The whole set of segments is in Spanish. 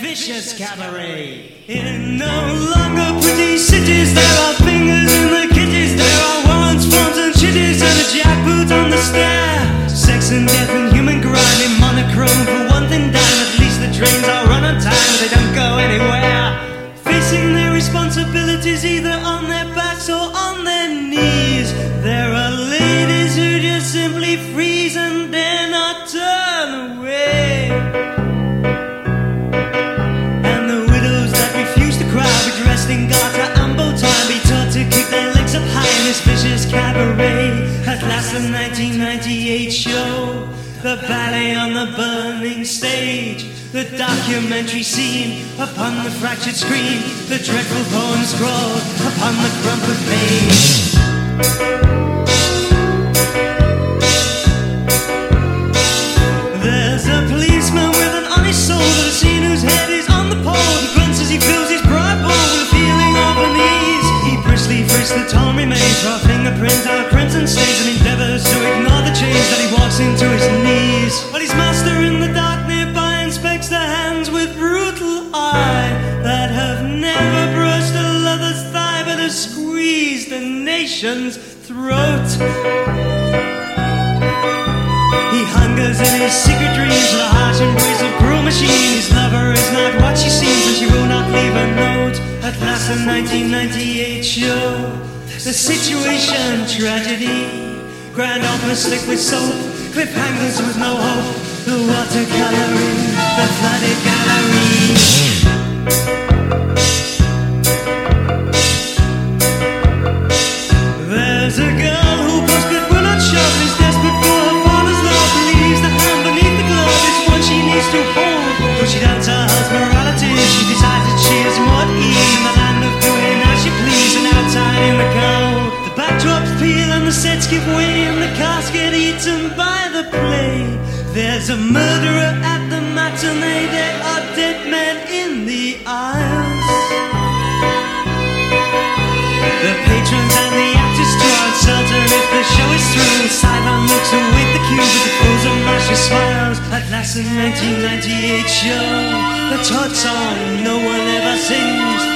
Vicious cabaret. In no longer pretty cities, there are fingers in the kitties, there are warrants, forms, and chitties, and a jackboot on the stair. Sex and death and human grind in monochrome for one thing down. At least the trains are run on time, they don't go anywhere. Facing their responsibilities either on their show, the ballet on the burning stage, the documentary scene upon the fractured screen, the dreadful poem scrawled upon the crumpled page. There's a policeman with an honest soul has seen whose head is on the pole. He grunts as he fills his pride bowl with a feeling of unease. He briskly the torn remains, raw fingerprint out crimson stains, and endeavors to ignore the change that he walks into his knees. But his master in the dark nearby inspects the hands with brutal eye that have never brushed a lover's thigh, but have squeezed a nation's throat. He hungers in his secret dreams the harsh embrace of cruel machine. His lover is not what she seems, and she will not leave a note. At last, the 1998 show, the situation tragedy. Grand opera slick with soap, cliffhangers with no hope. The watercoloring, the flooded gallery. The sets give way and the cast get eaten by the play. There's a murderer at the matinee. There are dead men in the aisles. The patrons and the actors are uncertain if the show is through. Sideline looks await the cue with the pose of mercy smiles. At last, the 1998 show, the Todd song no one ever sings.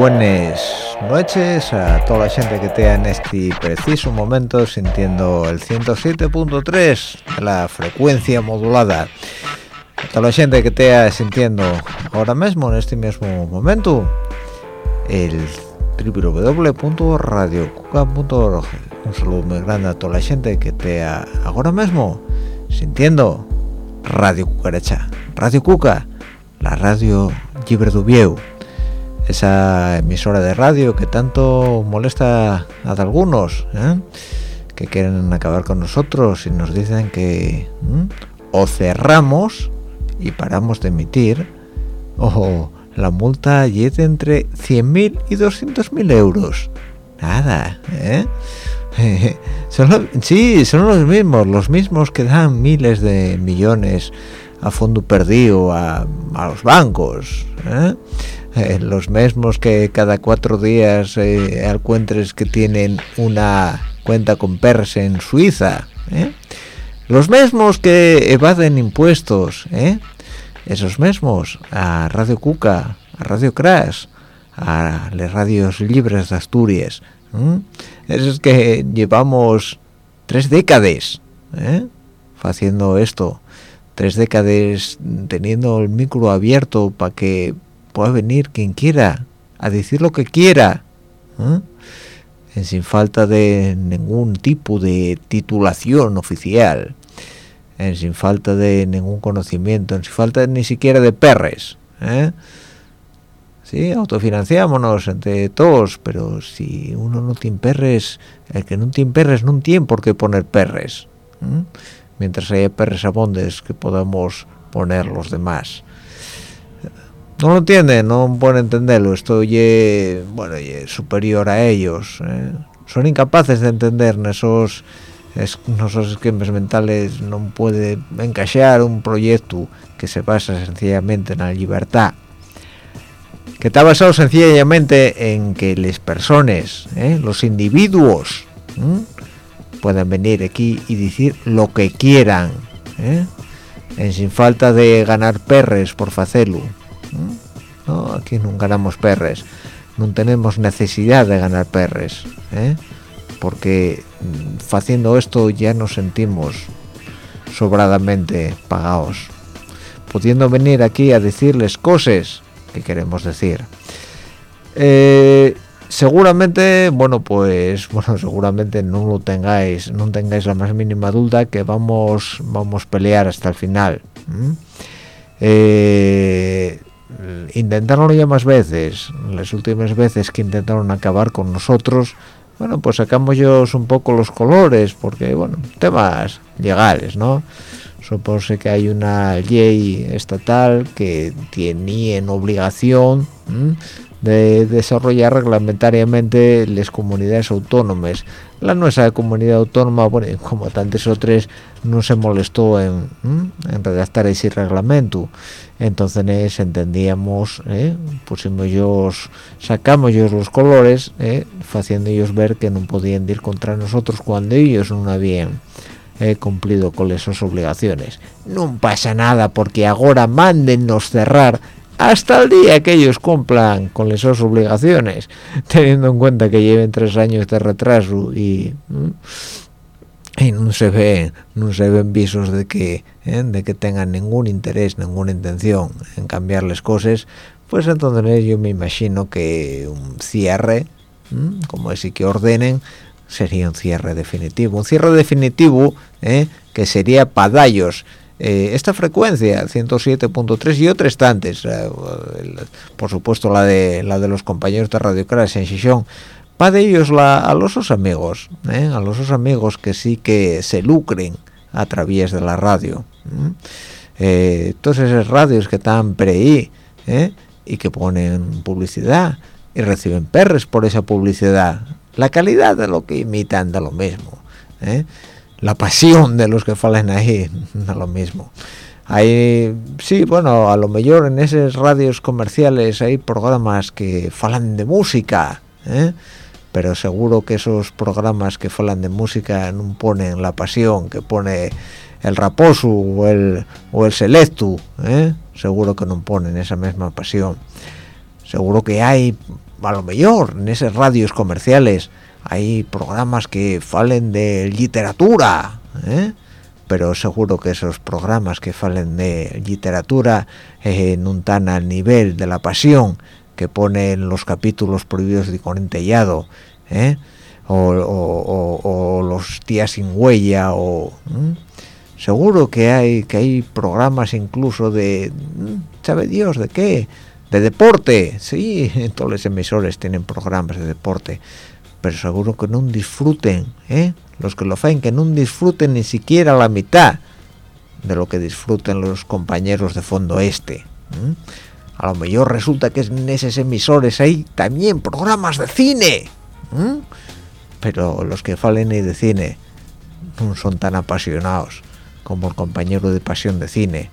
Buenas noches a toda la gente que esté en este preciso momento sintiendo el 107.3 de la frecuencia modulada. A toda la gente que esté sintiendo ahora mismo, en este mismo momento, el www.radiocuca.org. Un saludo muy grande a toda la gente que esté ahora mismo sintiendo Radio Cucaracha, Radio Cuca, la radio libre de Vieu esa emisora de radio que tanto molesta a algunos ¿eh? que quieren acabar con nosotros y nos dicen que o cerramos y paramos de emitir o la multa llega entre 100.000 y 200.000 euros nada ¿eh? son lo- sí son los mismos los mismos que dan miles de millones a fondo perdido a, a los bancos ¿eh? Eh, los mismos que cada cuatro días eh, encuentres que tienen una cuenta con PERS en Suiza ¿eh? los mismos que evaden impuestos ¿eh? esos mismos a Radio Cuca a Radio Crash a las radios libres de Asturias esos que llevamos tres décadas haciendo esto tres décadas teniendo el micro abierto para que pueda venir quien quiera a decir lo que quiera ¿eh? Eh, sin falta de ningún tipo de titulación oficial eh, sin falta de ningún conocimiento sin falta ni siquiera de perres sí autofinanciámonos entre todos pero si uno no tiene perres el que no tiene perres no tiene por qué poner perres mientras haya perres abondes que podamos poner los demás no lo entienden no pueden entenderlo estoy bueno superior a ellos ¿eh? son incapaces de entender esos esos esquemas mentales no puede encajar un proyecto que se basa sencillamente en la libertad que está basado sencillamente en que las personas ¿eh? los individuos puedan venir aquí y decir lo que quieran ¿eh? sin falta de ganar perres por hacerlo no, aquí no ganamos perres. No tenemos necesidad de ganar perres ¿eh? porque mm, haciendo esto ya nos sentimos sobradamente pagados pudiendo venir aquí a decirles cosas que queremos decir. Eh, seguramente bueno pues bueno seguramente no lo tengáis no tengáis la más mínima duda que vamos vamos a pelear hasta el final intentaron ya más veces las últimas veces que intentaron acabar con nosotros bueno pues sacamos ellos un poco los colores porque bueno temas legales no supone que hay una ley estatal que tiene en obligación de desarrollar reglamentariamente las comunidades autónomas. La nuestra comunidad autónoma, bueno, como tantos otros, no se molestó en, en redactar ese reglamento. Entonces entendíamos, ¿eh? pusimos ellos, sacamos ellos los colores, ¿eh? haciendo ellos ver que no podían ir contra nosotros cuando ellos no habían eh, cumplido con esas obligaciones. No pasa nada porque ahora mándennos cerrar hasta el día que ellos cumplan con esas obligaciones, teniendo en cuenta que lleven tres años de retraso y, y no se ven no se ven visos de que ¿eh? de que tengan ningún interés, ninguna intención en cambiar las cosas, pues entonces yo me imagino que un cierre, como así que ordenen, sería un cierre definitivo, un cierre definitivo ¿eh? que sería para ellos eh, esta frecuencia 107.3 y otras tantas eh, por supuesto la de la de los compañeros de Radio Crash en Shishon para ellos la, a los amigos ¿eh? a los amigos que sí que se lucren a través de la radio todas esas radios que están pre ahí y que ponen publicidad y reciben perres por esa publicidad la calidad de lo que imitan da lo mismo la pasión de los que falan ahí no lo mismo hay sí bueno a lo mejor en esas radios comerciales hay programas que falan de música ¿eh? Pero seguro que esos programas que falan de música no ponen la pasión que pone el raposo o el o el selecto ¿eh? seguro que no ponen esa misma pasión seguro que hay a lo mejor en esas radios comerciales hay programas que falen de literatura ¿eh? pero seguro que esos programas que falen de literatura eh, no están al nivel de la pasión que ponen los capítulos prohibidos de Corintellado ¿eh? o, los días sin huella o seguro que hay que hay programas incluso de sabe Dios de qué de deporte. Sí todos los emisores tienen programas de deporte pero seguro que no disfruten ¿eh? los que lo hacen que no disfruten ni siquiera la mitad de lo que disfruten los compañeros de fondo este a lo mejor resulta que en esos emisores hay también programas de cine pero los que falen de cine no son tan apasionados como el compañero de pasión de cine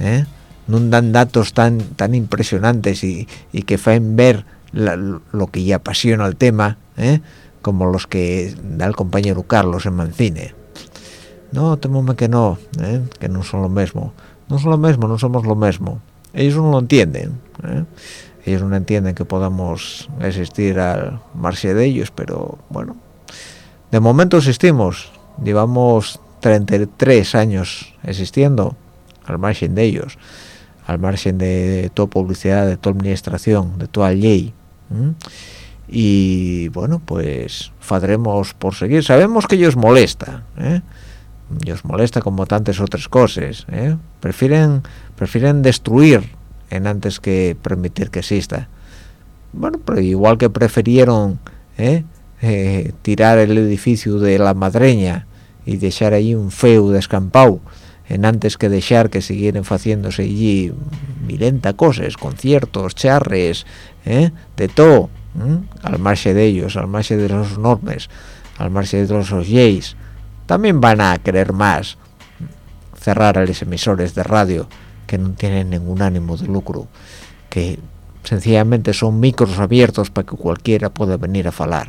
¿eh? no dan datos tan tan impresionantes y, y que hacen ver lo que ya apasiona el tema ¿eh? como los que da el compañero Carlos en Mancine no temome que no ¿eh? que no son lo mismo no son lo mismo no somos lo mismo ellos no lo entienden ¿eh? ellos no entienden que podamos existir al margen de ellos pero bueno de momento existimos llevamos 33 años existiendo al margen de ellos al margen de toda publicidad de toda administración de toda ley y bueno pues fadremos por seguir sabemos que ellos molesta ¿eh? Ellos molesta como tantas otras cosas ¿eh? prefieren prefieren destruir en antes que permitir que exista bueno pero igual que prefirieron ¿eh? Eh, tirar el edificio de la madreña y dejar ahí un feo descampado en antes que dejar que siguieran haciéndose allí milenta cosas, conciertos, charres, ¿eh? de todo, al margen de ellos, al margen de los normes, al margen de los leyes, también van a querer más cerrar a los emisores de radio que no tienen ningún ánimo de lucro, que sencillamente son micros abiertos para que cualquiera pueda venir a falar.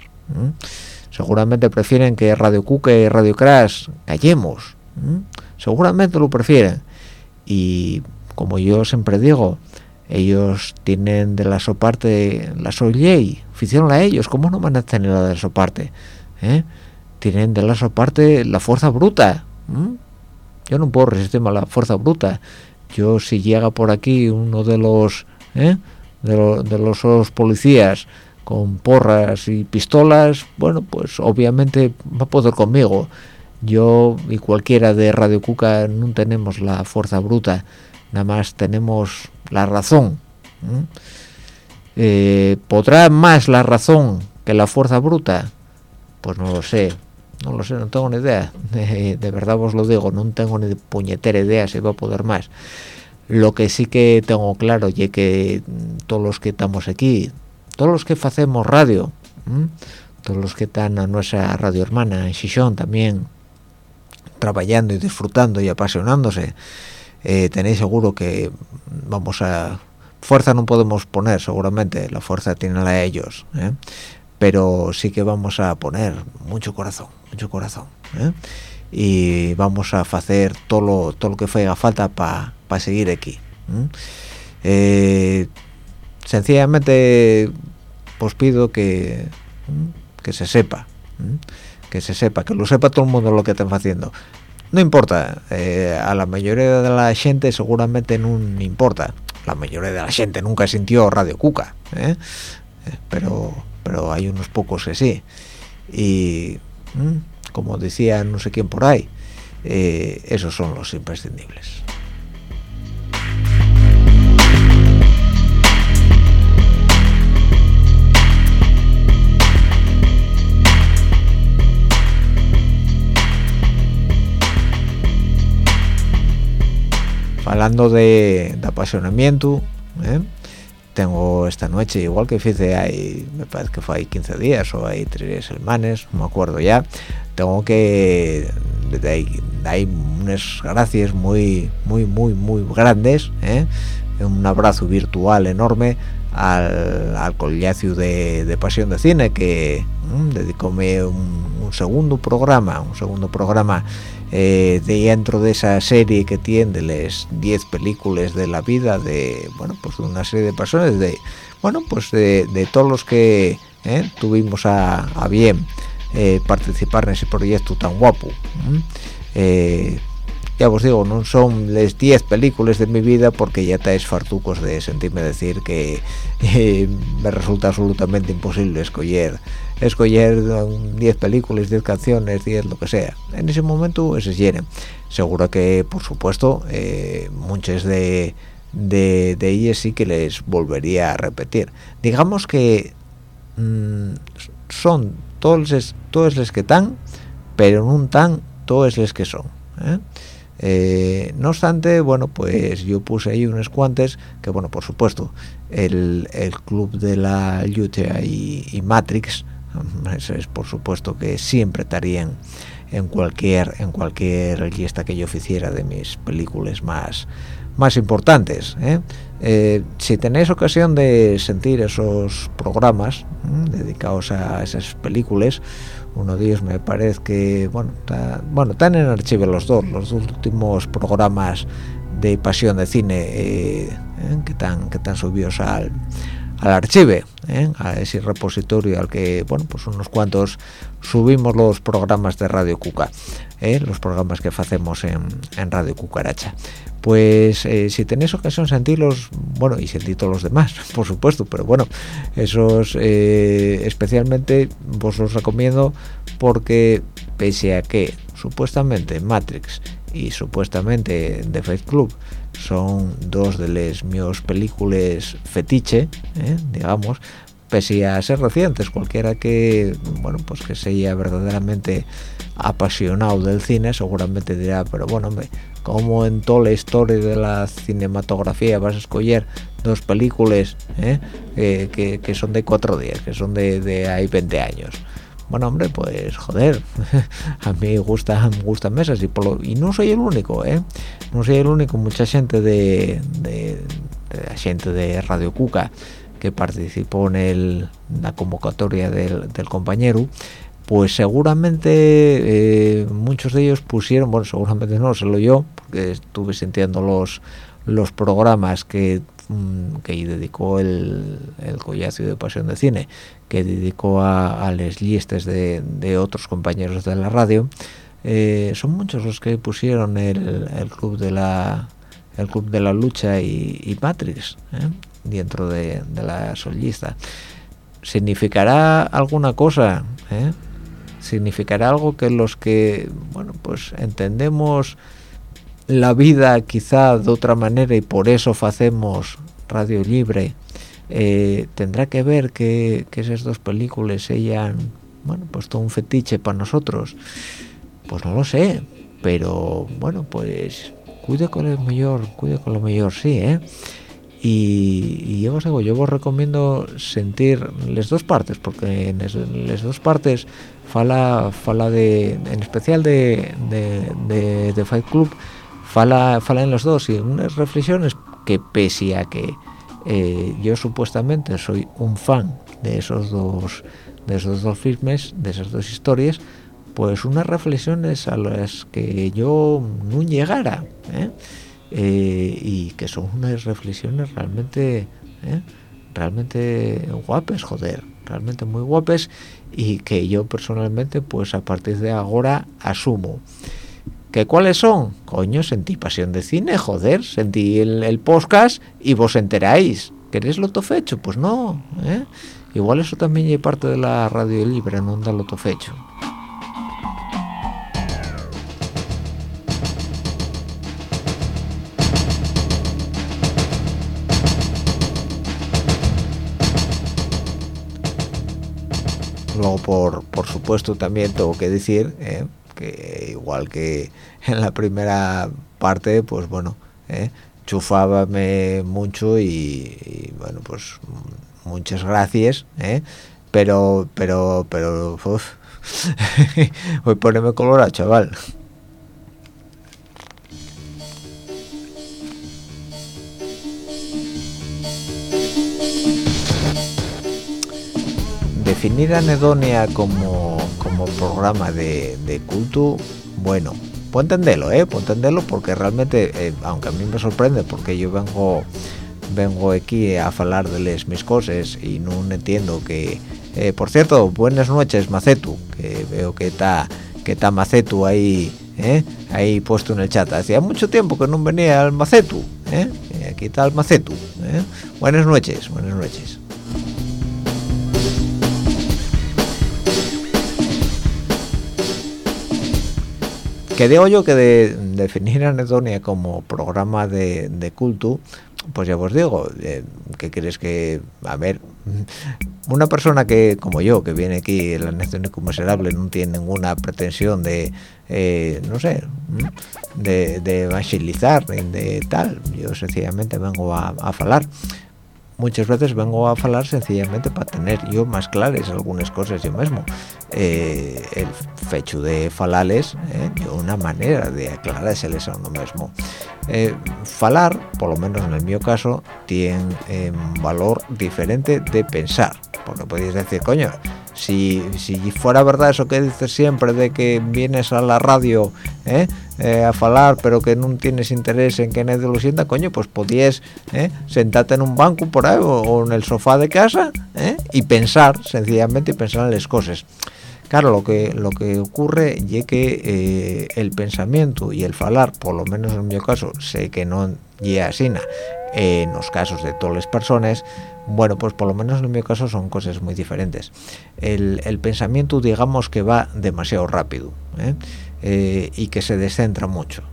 Seguramente prefieren que Radio Cuca y Radio Crash callemos. Seguramente lo prefieren. Y como yo siempre digo, ellos tienen de la su parte la su ley, a ellos, ¿cómo no van a tener la de su parte? ¿Eh? Tienen de la parte la fuerza bruta. Yo no puedo resistirme a la fuerza bruta. Yo si llega por aquí uno de los ¿eh? de, de los policías con porras y pistolas, bueno, pues obviamente va a poder conmigo. Yo y cualquiera de Radio Cuca no tenemos la fuerza bruta, nada más tenemos la razón. Eh, ¿Podrá más la razón que la fuerza bruta? Pues no lo sé, no lo sé, no tengo ni idea. De, verdad os lo digo, no tengo ni puñetera idea si va a poder más. Lo que sí que tengo claro y que todos los que estamos aquí todos los que hacemos radio todos los que están a nuestra radio hermana en Xixón también trabajando y disfrutando y apasionándose eh, tenéis seguro que vamos a fuerza no podemos poner seguramente la fuerza tiene a ellos ¿eh? Pero sí que vamos a poner mucho corazón mucho corazón ¿eh? y vamos a hacer todo lo, todo lo que haga falta para seguir aquí sencillamente pues pido que que se sepa que se sepa que lo sepa todo el mundo lo que están haciendo. No importa eh, a la mayoría de la gente seguramente no importa. La mayoría de la gente nunca sintió Radio Cuca ¿eh? Eh, pero pero hay unos pocos que sí y como decía no sé quién por ahí esos son los imprescindibles hablando de, apasionamiento ¿eh? Tengo esta noche igual que hice ahí me parece que fue ahí 15 días o hay tres semanas no me acuerdo ya tengo que hay, unas gracias muy muy muy muy grandes ¿eh? un abrazo virtual enorme al, al de, Pasión de Cine que dedicóme un, un segundo programa un segundo programa eh, dentro de esa serie que tiene de las 10 películas de la vida de bueno pues de una serie de personas de bueno pues de, todos los que eh, tuvimos a, bien eh, participar en ese proyecto tan guapo ya os digo, no son las 10 películas de mi vida porque ya estáis fartucos de sentirme decir que me resulta absolutamente imposible escoger escoger 10 películas, 10 canciones, 10 lo que sea. En ese momento se llenen. Seguro que, por supuesto, eh, muchas de, de, ellas sí que les volvería a repetir. Digamos que mm, son todos todos los que están, pero no tan todos los que son. ¿eh? Eh, no obstante, bueno, pues yo puse ahí unos cuantes que, bueno, por supuesto, el, club de la lucha y Matrix es por supuesto que siempre estarían en cualquier en cualquier lista que yo hiciera de mis películas más más importantes ¿eh? Eh, si tenéis ocasión de sentir esos programas dedicados a esas películas uno de ellos me parece que bueno bueno están en archivo los dos los dos últimos programas de pasión de cine eh, que están que están subidos al al archive, ¿eh? a ese repositorio al que, bueno, pues unos cuantos subimos los programas de Radio Cuca, ¿eh? los programas que hacemos en, Radio Cucaracha. Pues eh, si tenéis ocasión sentirlos, bueno, y sentir todos los demás, por supuesto, pero bueno, esos especialmente vos los recomiendo porque pese a que supuestamente Matrix y supuestamente The Faith Club son dos de las mis películas fetiche, ¿eh? digamos, pese a ser recientes cualquiera que bueno pues que sea verdaderamente apasionado del cine seguramente dirá pero bueno hombre como en toda la historia de la cinematografía vas a escoger dos películas eh, que, que, son de cuatro días que son de, de hay 20 años bueno hombre pues joder a mí gusta gustan mesas y, no soy el único eh no soy el único mucha gente de, de, de gente de Radio Cuca que participó en el, la convocatoria del, compañero pues seguramente eh, muchos de ellos pusieron bueno seguramente no se lo yo porque estuve sintiendo los los programas que mm, que dedicó el, el collazo de pasión de cine que dedicó a, a les listas de, otros compañeros de la radio eh, son muchos los que pusieron el, club de la el club de la lucha y, y ¿eh? dentro de, de, la solista significará alguna cosa ¿eh? significará algo que los que bueno pues entendemos la vida quizá de otra manera y por eso hacemos radio libre eh, tendrá que ver que, que, esas dos películas sean bueno pues todo un fetiche para nosotros pues no lo sé pero bueno pues cuide con el mejor cuide con lo mejor sí ¿eh? y, yo os digo yo os recomiendo sentir las dos partes porque en, las dos partes fala fala de en especial de, de, de, de Fight Club fala fala en los dos y unas reflexiones que pese a que eh, yo supuestamente soy un fan de esos dos de esos dos filmes de esas dos historias pues unas reflexiones a las que yo no llegara ¿eh? Eh, y que son unas reflexiones realmente realmente guapes joder realmente muy guapes y que yo personalmente pues a partir de ahora asumo ¿Que cuáles son? Coño, sentí pasión de cine, joder, sentí el, el podcast y vos enteráis. ¿Queréis lo tofecho? Pues no, ¿eh? Igual eso también es parte de la radio libre, no anda lo tofecho. Luego, por, por supuesto, también tengo que decir eh, que igual que en la primera parte pues bueno eh, chufábame mucho y, bueno pues muchas gracias eh, pero pero pero uf, voy a ponerme colorado chaval. Definir anedonia como, como programa de, culto, bueno, puedo entenderlo, ¿eh? Puedo porque realmente, eh, aunque a mí me sorprende porque yo vengo vengo aquí a hablar de les mis cosas y no entiendo que... Eh, por cierto, buenas noches, Macetu, que veo que está que está Macetu ahí, ¿eh? ahí puesto en el chat. Hacía mucho tiempo que no venía al Macetu, ¿eh? Aquí está el Macetu. Buenas noches, buenas noches. Que digo yo que de definir Anedonia como programa de, de, culto pues ya os digo que quieres que a ver una persona que como yo que viene aquí el anedónico miserable no tiene ninguna pretensión de eh, no sé de, de evangelizar de tal yo sencillamente vengo a, a hablar muchas veces vengo a hablar sencillamente para tener yo más claras algunas cosas yo mismo. Eh, el fecho de falales eh, una manera de aclarárseles a uno mismo eh, falar por lo menos en el mío caso tiene eh, valor diferente de pensar porque podéis decir coño si, si fuera verdad eso que dices siempre de que vienes a la radio ¿eh? Eh, a falar pero que no tienes interés en que nadie lo sienta coño pues podías ¿eh? sentarte en un banco por ahí o, o en el sofá de casa y pensar sencillamente pensar en las cosas claro lo que lo que ocurre es que eh, el pensamiento y el falar por lo menos en mi caso sé que no llega así en los casos de todas las personas bueno pues por lo menos en mi caso son cosas muy diferentes. El, pensamiento digamos que va demasiado rápido ¿eh? Eh, y que se descentra mucho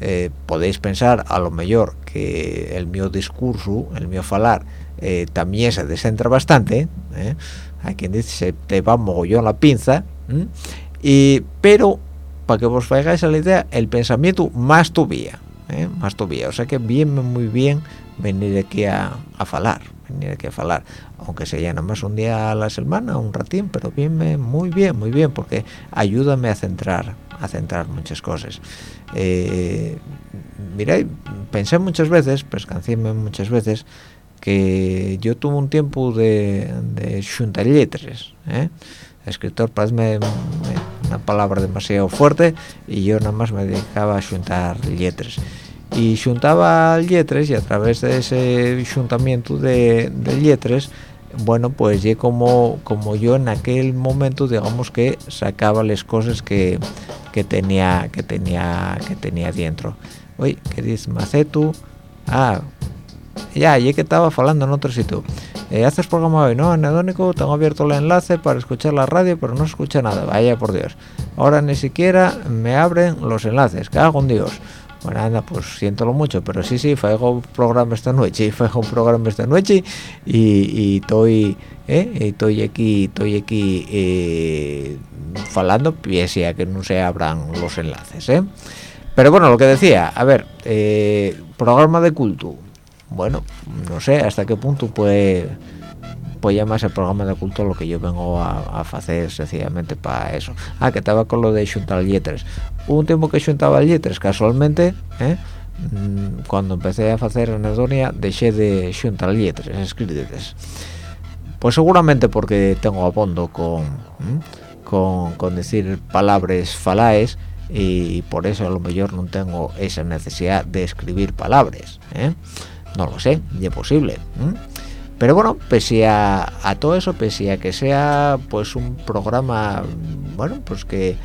eh, podéis pensar a lo mejor que el mío discurso el mío falar eh, también se descentra bastante hay quien dice se te va mogollón la pinza y pero para que vos hagáis la idea el pensamiento más todavía ¿eh? más todavía o sea que bien muy bien venir aquí a, a falar venir aquí a falar. Aunque sea nada más un día a la semana un ratín pero bien muy bien muy bien porque ayúdame a centrar a centrar muchas cosas. Eh, miré pensé muchas veces pescancíme muchas veces que yo tuve un tiempo de, de juntar letras ¿eh? escritor parece una palabra demasiado fuerte y yo nada más me dedicaba a juntar letras. Y juntaba letras y a través de ese juntamiento de, de letras bueno pues yo como como yo en aquel momento digamos que sacaba las cosas que, que tenía que tenía que tenía dentro. Oye qué dices macetu ah ya ya que estaba hablando en otro sitio. Eh, haces programa hoy no anedónico tengo abierto el enlace para escuchar la radio pero no escucha nada. Vaya por dios. Ahora ni siquiera me abren los enlaces. Hago un dios. Bueno anda pues siéntolo mucho pero sí sí faigo programa esta noche faigo programa esta noche y, estoy eh, estoy aquí estoy aquí eh, falando pese a que no se abran los enlaces ¿eh? pero bueno lo que decía a ver eh, programa de culto bueno no sé hasta qué punto puede pues llamarse programa de culto lo que yo vengo a, hacer sencillamente para eso ah que estaba con lo de juntar letras un tiempo que juntaba letras casualmente ¿eh? mm, cuando empecé a hacer anedonia dejé de juntar letras escritas pues seguramente porque tengo abondo con, con, con decir palabras falaes y por eso a lo mejor no tengo esa necesidad de escribir palabras ¿eh? No lo sé, es posible pero bueno, pese a, todo eso, pese a que sea pues un programa, bueno, pues que,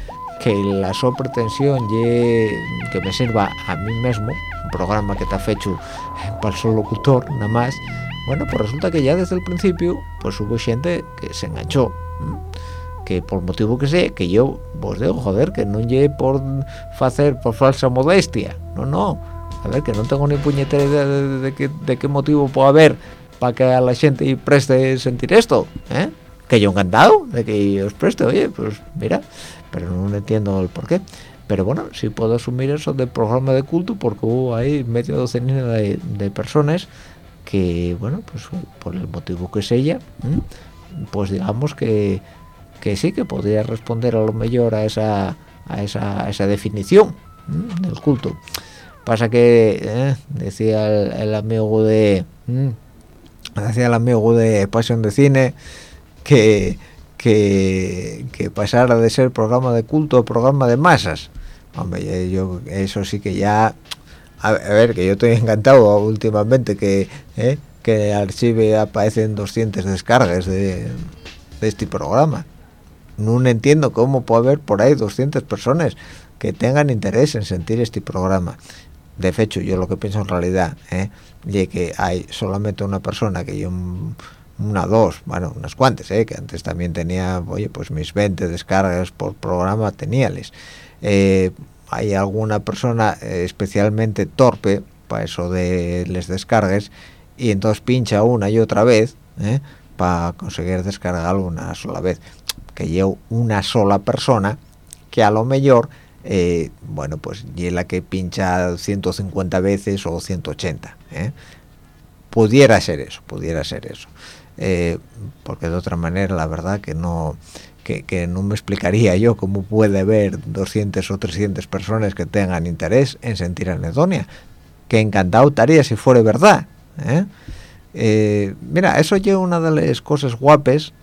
que la so pretensión que me sirva a mí mismo, un programa que está hecho para el solo locutor, nada más, bueno, pues resulta que ya desde el principio, pues hubo gente que se enganchó, que por motivo que sea, que yo, vos digo, joder, que no llegue por hacer por falsa modestia, no, no, a ver, que no tengo ni puñetera idea de, qué, de qué motivo puede haber para que a la gente preste sentir esto ¿eh? que yo encantado de que os preste oye pues mira pero no entiendo el por qué. Pero bueno sí puedo asumir eso del programa de culto porque hubo ahí medio docena de, de personas que bueno pues por el motivo que sea pues digamos que que sí que podría responder a lo mejor a esa a esa, esa definición del culto pasa que ¿eh? decía el, amigo de decía el amigo de Pasión de Cine que, que, que pasara de ser programa de culto a programa de masas. Hombre, yo eso sí que ya... A ver, que yo estoy encantado últimamente que, eh, que en el archivo aparecen 200 descargas de, de este programa. No entiendo cómo puede haber por ahí 200 personas que tengan interés en sentir este programa de hecho yo lo que pienso en realidad ¿eh? es que hay solamente una persona que yo una dos bueno unas cuantas ¿eh? que antes también tenía oye pues mis 20 descargas por programa teníales eh, hay alguna persona eh, especialmente torpe para eso de les descargues y entonces pincha una y otra vez para conseguir descargar una sola vez que yo una sola persona que a lo mejor eh, bueno pues y la que pincha 150 veces o 180 ¿eh? pudiera ser eso pudiera ser eso eh, porque de otra manera la verdad que no que, no me explicaría yo cómo puede haber 200 o 300 personas que tengan interés en sentir anedonia que encantado estaría si fuera verdad mira eso es una de las cosas guapes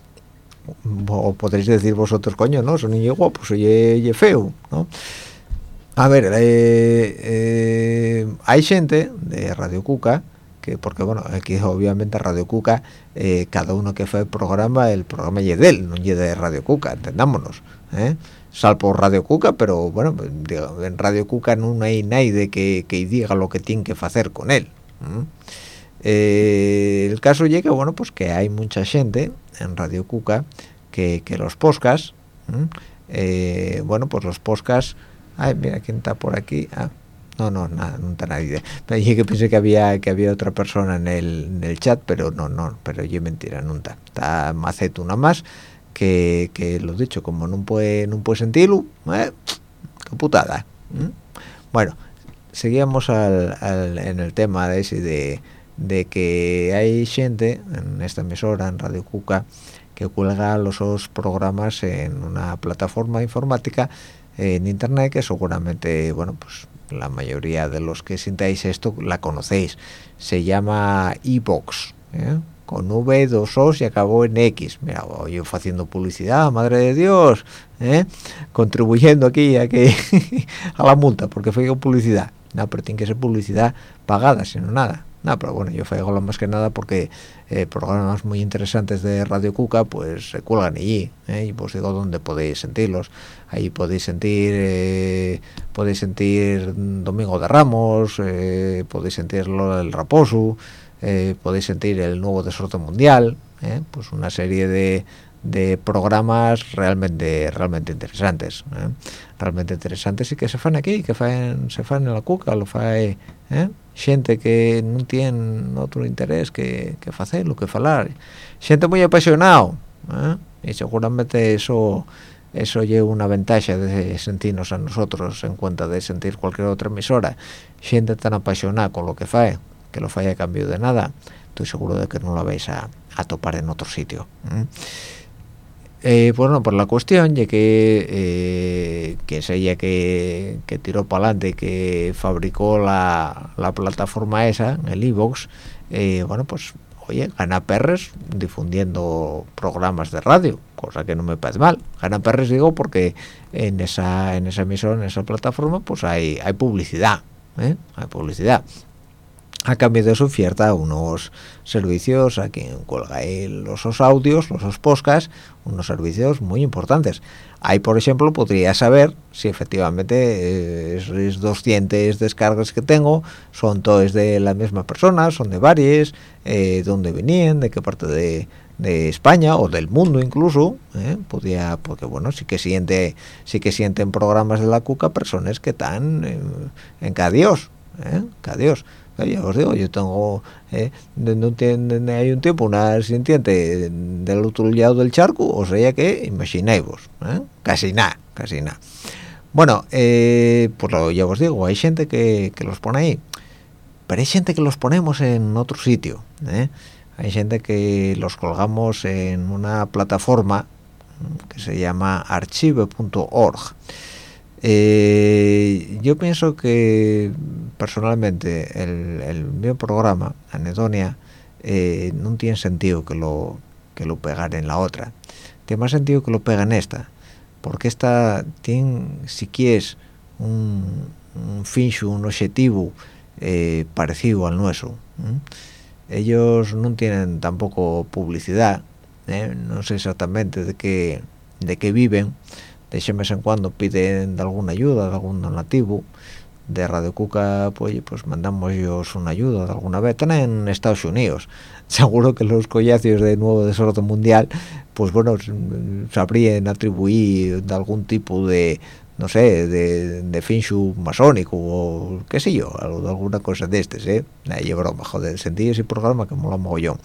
o podréis decir vosotros, coño, no, son niño guapo, soy feo, ¿no? A ver, eh, eh, hay gente de Radio Cuca, que porque bueno, aquí obviamente Radio Cuca, eh, cada uno que fue el programa, el programa es de él, no es de Radio Cuca, entendámonos, salvo Radio Cuca, pero bueno, en Radio Cuca no hay nadie que diga lo que tiene que hacer con él. el caso llega, bueno, pues que hay mucha gente en Radio Cuca que, los podcasts, eh, bueno, pues los podcasts, ay, mira quién está por aquí, ah, no, no, nada, no está nadie. Que pensé que había que había otra persona en el, en el chat, pero no, no, pero yo mentira, no está. Macetu nada más, que, que lo dicho, como no puede, no puede sentirlo, eh, putada. Bueno, seguíamos al, al, en el tema de ese de, de que hay gente en esta emisora, en Radio Cuca, que cuelga los programas en una plataforma informática en internet que seguramente, bueno, pues la mayoría de los que sintáis esto la conocéis. Se llama iBox, ¿eh? con V, dos O's y acabó en X. Mira, yo haciendo publicidad, madre de Dios, ¿eh? contribuyendo aquí a que a la multa, porque fue publicidad. No, pero tiene que ser publicidad pagada, sino nada. No, pero bueno, yo faigo más que nada porque eh, programas muy interesantes de Radio Cuca pues se cuelgan allí, ¿eh? y pues digo dónde podéis sentirlos. Ahí podéis sentir eh, podéis sentir Domingo de Ramos, eh, podéis sentir del Raposo, eh, podéis sentir el nuevo desorden mundial, ¿eh? pues una serie de, de programas realmente realmente interesantes ¿eh? realmente interesantes y que se fan aquí que fan, se fan en la cuca lo fae ¿eh? gente que no tiene otro interés que, que hacerlo que falar gente muy apasionado ¿eh? y seguramente eso eso lleva una ventaja de sentirnos a nosotros en cuenta de sentir cualquier otra emisora gente tan apasionada con lo que fae que lo fae a cambio de nada estoy seguro de que no lo vais a, a topar en otro sitio ¿eh? Bueno, por la cuestión, ya que, eh, que es que, que tiró para adelante, que fabricó la, la plataforma esa, el iVox, eh, bueno, pues, oye, gana perres difundiendo programas de radio, cosa que no me parece mal. Gana perres, digo, porque en esa, en esa emisora, en esa plataforma, pues hay, hay publicidad, ¿eh? hay publicidad a cambio de su oferta unos servicios a quien cuelga los audios, los podcasts, unos servicios muy importantes. Ahí, por ejemplo, podría saber si efectivamente eh, esos 200 descargas que tengo son todas de la misma persona, son de varias, eh, dónde venían, de qué parte de, de España o del mundo incluso, eh, podría, porque bueno, sí que siente, sí que sienten programas de la cuca personas que están en cada Dios, eh, ya os digo, yo tengo, eh, no hay un tiempo una sintiente del otro lado del charco, o sea que, imagináis ¿eh? casi nada, casi nada. Bueno, pues lo, ya os digo, hay gente que, que, los pone ahí, pero hay gente que los ponemos en otro sitio, ¿eh? hay gente que los colgamos en una plataforma que se llama archive.org. Eh, yo pienso que personalmente el, el programa, Anedonia, eh, no tiene sentido que lo que lo pegar en la otra. Tiene más sentido que lo pega en esta, porque esta tiene, si quieres, un, un un objetivo eh, parecido al nuestro. Ellos no tienen tampoco publicidad, ¿eh? no sé exactamente de qué, de qué viven, de vez en cuando piden de alguna ayuda, de algún donativo, de Radio Cuca, pues, pues mandamos ellos una ayuda de alguna vez, están en Estados Unidos. Seguro que los collacios de nuevo desorden mundial, pues bueno, sabrían atribuir de algún tipo de, no sé, de, de finshu masónico o qué sé yo, alguna cosa de este, ¿eh? Nah, broma, joder, sentí ese programa que mola mogollón.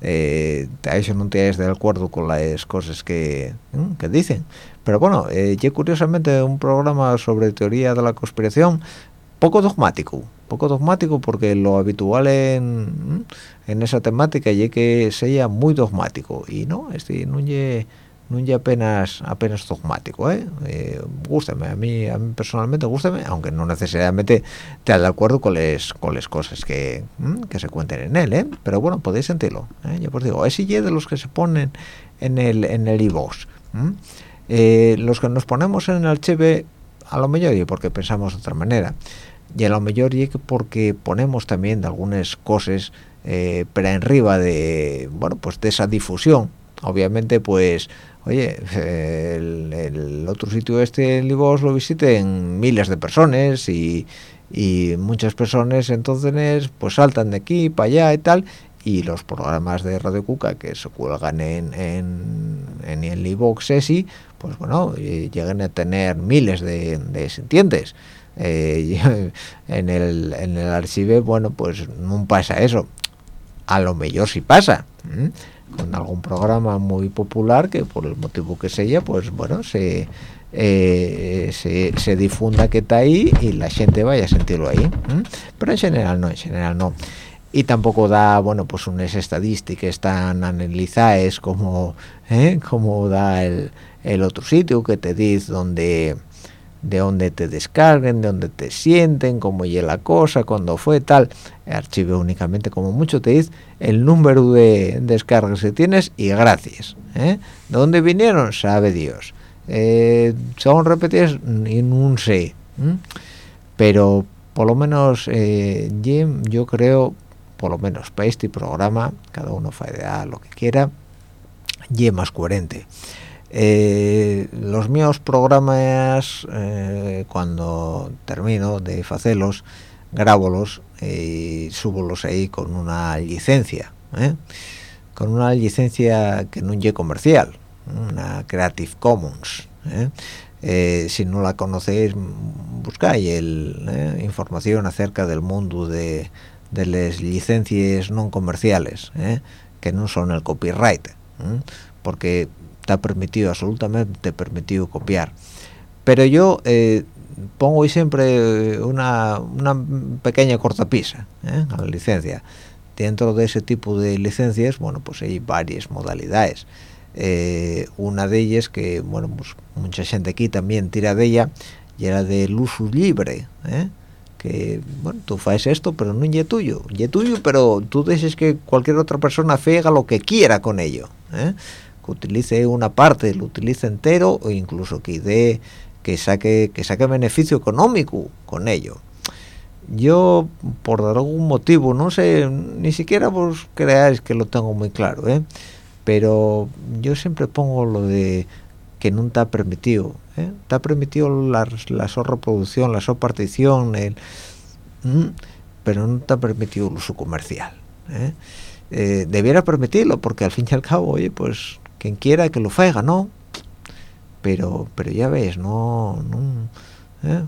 Eh, a eso no te de acuerdo con las cosas que, que dicen pero bueno, eh, curiosamente un programa sobre teoría de la conspiración poco dogmático, poco dogmático porque lo habitual en, en esa temática es que sea muy dogmático y no, este no es no apenas apenas dogmático, ¿eh? eh a mí, a mí personalmente gústame, aunque no necesariamente te de acuerdo con las con las cosas que, que se cuenten en él, ¿eh? pero bueno, podéis sentirlo, ¿eh? yo os digo, es de los que se ponen en el en el eh, los que nos ponemos en el archive a lo mejor y porque pensamos de otra manera y a lo mejor y porque ponemos también algunas cosas eh, pero en arriba de bueno pues de esa difusión. Obviamente pues oye el, otro sitio este el Libos lo visiten miles de personas y, y muchas personas entonces pues saltan de aquí para allá y tal y los programas de Radio Cuca que se cuelgan en, en, en el ese pues bueno lleguen a tener miles de, sintientes. En el en el archivo bueno pues no pasa eso. A lo mejor sí pasa con algún programa muy popular que por el motivo que sea pues bueno se eh, se, difunda que está ahí y la gente vaya a sentirlo ahí pero en general no en general no. Y tampoco da bueno pues unas estadísticas tan analizadas como ¿eh? como da el, el, otro sitio que te dice de dónde te descarguen, de dónde te sienten, cómo llega la cosa, cuándo fue, tal. Archivo únicamente, como mucho te dice, el número de descargas que tienes y gracias. ¿eh? ¿De dónde vinieron? Sabe Dios. Eh, son repetidas en un sé. Pero por lo menos eh, yo creo, por lo menos para este programa, cada uno fa lo que quiera, y más coherente. Eh, los míos programas eh, cuando termino de hacerlos grábolos y súbolos ahí con una licencia ¿eh? con una licencia que no es comercial una Creative Commons si no la conocéis buscáis el, información acerca del mundo de, de las licencias no comerciales que no son el copyright porque está permitido, absolutamente permitido copiar. Pero yo eh, pongo siempre una, una pequeña cortapisa ¿eh? a la licencia. Dentro de ese tipo de licencias, bueno, pues hay varias modalidades. Eh, una de ellas que, bueno, pues mucha gente aquí también tira de ella, y era del uso libre, que, bueno, tú haces esto, pero no es tuyo, es tuyo, pero tú dices que cualquier otra persona haga lo que quiera con ello, utilice una parte, lo utilice entero o incluso que dé que saque que saque beneficio económico con ello. Yo por algún motivo, no sé, ni siquiera vos creáis que lo tengo muy claro, ¿eh? pero yo siempre pongo lo de que no está permitido, ¿eh? permitido la, la reproducción, la partición, el, pero no está permitido el uso comercial. ¿eh? Eh, debiera permitirlo porque al fin y al cabo, oye, pues quien quiera que lo haga, ¿no? Pero, pero ya ves, no, no, ¿eh?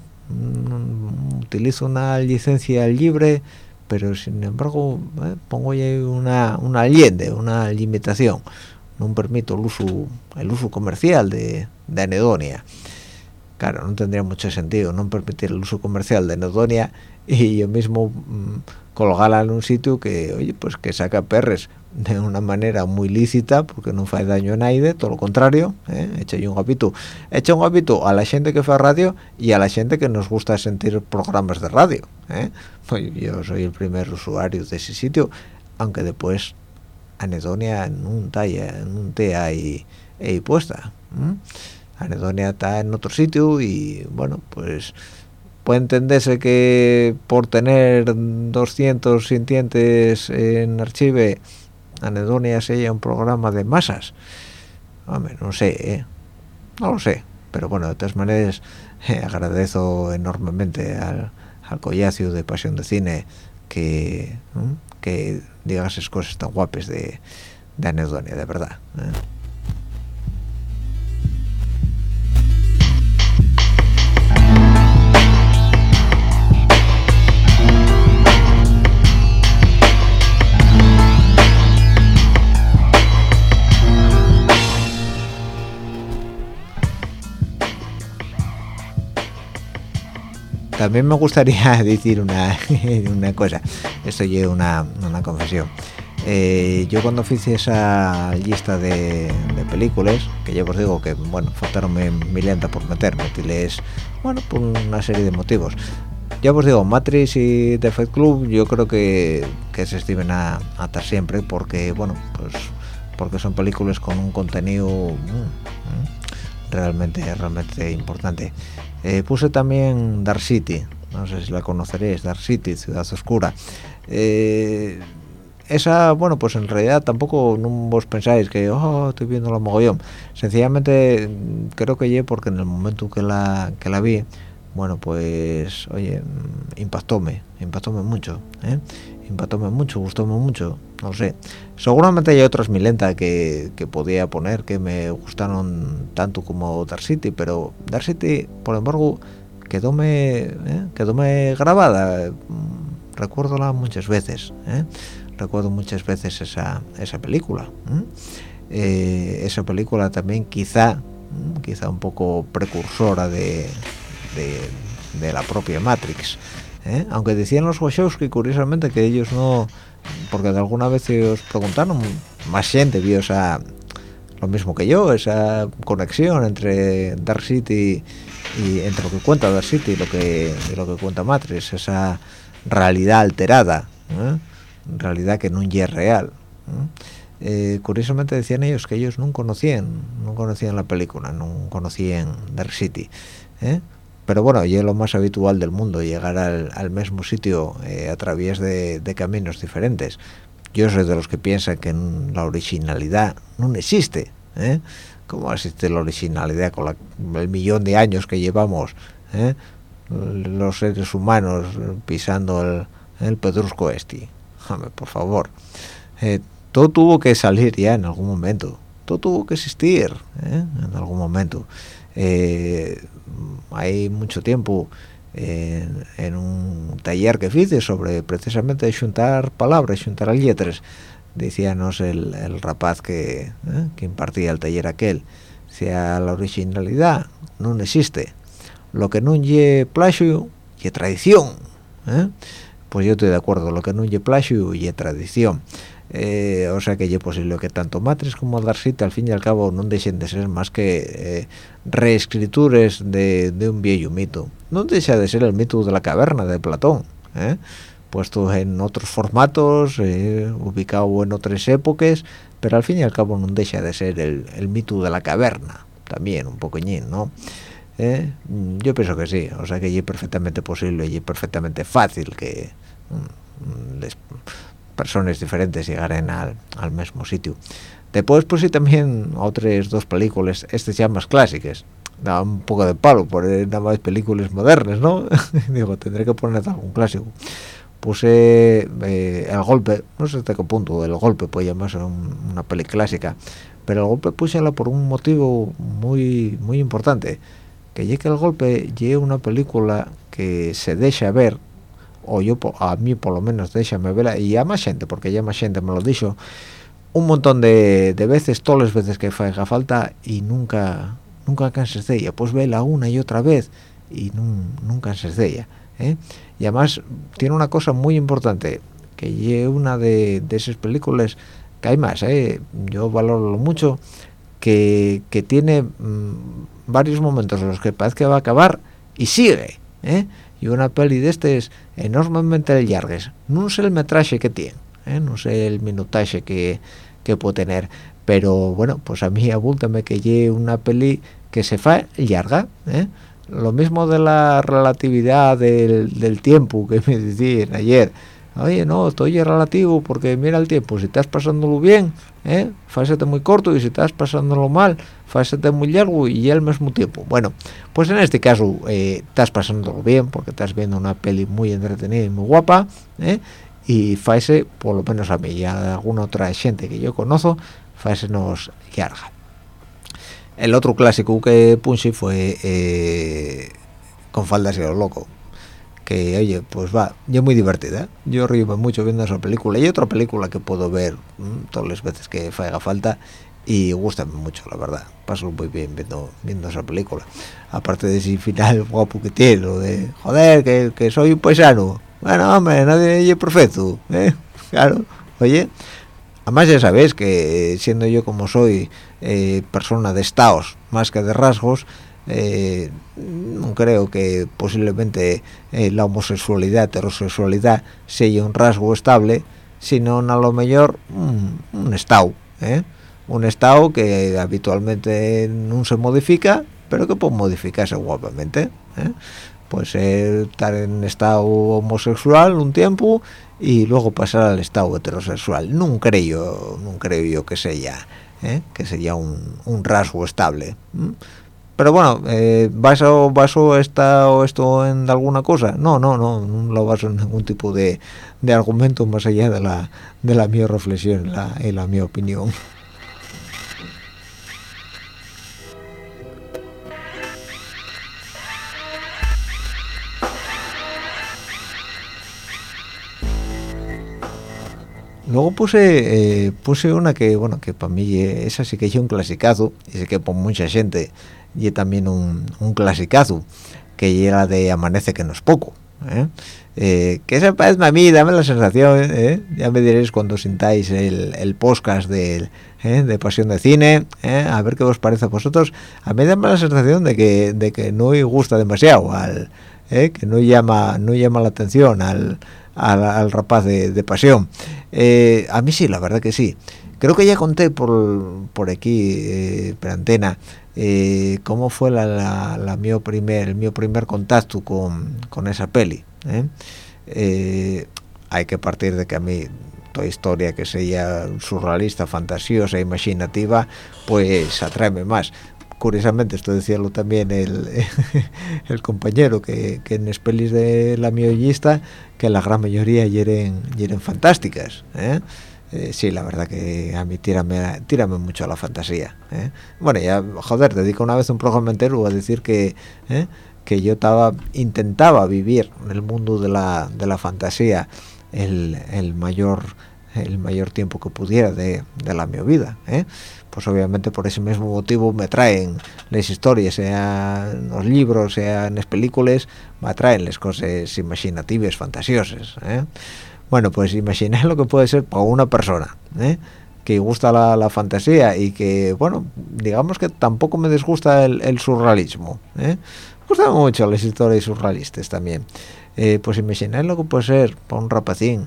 utilizo una licencia libre, pero sin embargo ¿eh? pongo ya una, una leyenda, una limitación. No permito el uso, el uso comercial de, de anedonia. Claro, no tendría mucho sentido no permitir el uso comercial de anedonia y yo mismo mm, colgarla en un sitio que, oye, pues que saca perres de una manera muy lícita porque no hace daño a nadie todo lo contrario ¿eh? echa un hábito echa un hábito a la gente que fue radio y a la gente que nos gusta sentir programas de radio ¿eh? pues yo soy el primer usuario de ese sitio aunque después anedonia en un talla en un té ahí, puesta anedonia está en otro sitio y bueno pues puede entenderse que por tener 200 sintientes en archive anedonia sería un programa de masas Hombre, no sé ¿eh? no lo sé pero bueno de todas maneras eh, agradezco enormemente al, al collacio de pasión de cine que que digas esas cosas tan guapas de, de anedonia de verdad ¿eh? También me gustaría decir una, una cosa. Esto es una, una confesión. Eh, yo cuando hice esa lista de, películas que ya os digo que bueno faltaronme mi lenta por meterme bueno por una serie de motivos. Ya os digo Matrix y The Fight Club yo creo que, que se estiven a, siempre porque bueno pues porque son películas con un contenido mm, mm, realmente realmente importante eh, puse también Dark City, no sé si la conoceréis, Dark City, Ciudad Oscura. Eh, esa, bueno, pues en realidad tampoco no vos pensáis que, oh, estoy viendo la mogollón. Sencillamente mm, creo que llegué porque en el momento que la, que la vi, bueno, pues, oye, mm, impactóme, impactóme mucho, ¿eh? Impactóme mucho, gustóme mucho, no sé. Seguramente hay otras milenta que, que podía poner que me gustaron tanto como Dark City, pero Dark City, por embargo, quedóme, ¿eh? quedóme grabada. Recuerdola muchas veces, ¿eh? recuerdo muchas veces esa, esa película. Eh, esa película también quizá, quizá un poco precursora de, de, la propia Matrix. ¿Eh? Aunque decían los Wachowski, curiosamente, que ellos no... Porque de alguna vez os preguntaron, más gente vio esa, lo mismo que yo, esa conexión entre Dark City y entre lo que cuenta Dark City y lo que, lo que cuenta Matrix, esa realidad alterada, ¿eh? realidad que no es real. Eh, curiosamente decían ellos que ellos no conocían, no conocían la película, no conocían Dark City. Pero bueno, y es lo más habitual del mundo, llegar al, mismo sitio a través de, caminos diferentes. Yo soy de los que piensan que la originalidad no existe. ¿eh? ¿Cómo existe la originalidad con el millón de años que llevamos los seres humanos pisando el, el pedrusco este? por favor. Eh, todo tuvo que salir ya en algún momento. Todo tuvo que existir ¿eh? en algún momento. Eh, hay mucho tiempo en, un taller que hice sobre precisamente juntar palabras, juntar letras. Decíanos el, rapaz que, que impartía el taller aquel. Decía, la originalidad no existe. Lo que no es plagio y tradición pues yo estoy de acuerdo lo que no es plagio y tradición eh, o sea que es posible que tanto Matrix como Darcy al fin y al cabo no dejen de ser más que eh, reescritures de, un viejo mito no deja de ser el mito de la caverna de Platón ¿eh? puesto en otros formatos ubicado en otras épocas pero al fin y al cabo no deja de ser el, mito de la caverna también un poquillín ¿no? yo pienso que sí o sea que es perfectamente posible y perfectamente fácil que las personas diferentes llegaren al, al, mismo sitio. Después pues sí también otras dos películas estas ya más clásicas. Da un poco de palo por nada más películas modernas no digo tendré que poner algún clásico. Puse eh, el golpe no sé hasta qué punto el golpe puede llamarse una peli clásica pero el golpe puse por un motivo muy muy importante que ya que el golpe lleve una película que se deja ver o yo a mí por lo menos déjame verla y a más gente porque ya más gente me lo dicho un montón de, veces todas las veces que haga falta y nunca nunca canses de ella pues vela una y otra vez y nunca canses de ella ¿eh? y además tiene una cosa muy importante que es una de, esas películas que hay más ¿eh? yo valoro mucho que, que tiene mm, varios momentos en los que parece que va a acabar y sigue ¿eh? Y una peli de este es enormemente largas no sé el metraje que tiene ¿eh? no sé el minutaje que, que puede tener pero bueno pues a mí abúltame que lleve una peli que se fa larga ¿eh? lo mismo de la relatividad del, del tiempo que me decían ayer oye no estoy relativo porque mira el tiempo si estás pasándolo bien ¿eh? fásete muy corto y si estás pasándolo mal fásete muy largo y al mismo tiempo bueno pues en este caso eh, estás pasándolo bien porque estás viendo una peli muy entretenida y muy guapa ¿eh? y fase por lo menos a mí y a alguna otra gente que yo conozco fase nos larga el otro clásico que puse fue eh, con faldas y los loco que oye pues va yo muy divertida. Yo río mucho viendo esa película. Y otra película que puedo ver todas las veces que haga falta y gusta mucho la verdad paso muy bien viendo viendo esa película aparte de ese final guapo que tiene lo de joder que, que soy un paisano bueno hombre nadie es perfecto ¿eh? claro oye además ya sabéis que siendo yo como soy eh, persona de estados más que de rasgos eh, no creo que posiblemente eh, la homosexualidad, heterosexualidad sea un rasgo estable, sino a lo mejor un, estado, ¿eh? Un estado que habitualmente no se modifica, pero que puede modificarse guapamente. Pues estar en estado homosexual un tiempo y luego pasar al estado heterosexual. No creo, no yo que sea, que sería un, rasgo estable pero bueno eh, baso baso esta o esto en alguna cosa no no no no lo baso en ningún tipo de, de argumento más allá de la de la mi reflexión y la mi opinión Luego puse eh, puse una que, bueno, que para mí esa sí que es un clasicazo, y sé que por mucha gente y también un, un clasicazo, que llega de Amanece que no es poco. ¿eh? Eh, que esa parece a mí, dame la sensación, ya me diréis cuando sintáis el, el podcast de, de Pasión de Cine, a ver qué os parece a vosotros. A mí dame la sensación de que, de que no gusta demasiado, al, que no llama, no llama la atención al al, rapaz de, pasión. Eh, a mí sí, la verdad que sí. Creo que ya conté por, por aquí, eh, por antena, eh, cómo fue la, la, primer, el mío primer contacto con, con esa peli. hay que partir de que a mí toda historia que sea surrealista, fantasiosa, imaginativa, pues atrae más curiosamente esto decíalo también el, el compañero que, que, en las pelis de la miollista que la gran mayoría hieren, fantásticas ¿eh? Eh, sí, la verdad que a mí tírame, tírame mucho a la fantasía. ¿eh? Bueno, ya, joder, dedico una vez un programa entero a decir que, que yo estaba, intentaba vivir en el mundo de la, de la fantasía el, el mayor el mayor tiempo que pudiera de, de la mi vida. ¿Eh? pues obviamente por ese mismo motivo me traen las historias, sean los libros, sean las películas, me atraen las cosas imaginativas, fantasiosas. ¿eh? Bueno, pues imaginé lo que puede ser para una persona ¿eh? que gusta la, fantasía y que, bueno, digamos que tampoco me disgusta el, surrealismo. ¿eh? Me gustan mucho las historias surrealistas también. Eh, pues imaginé lo que puede ser para un rapacín.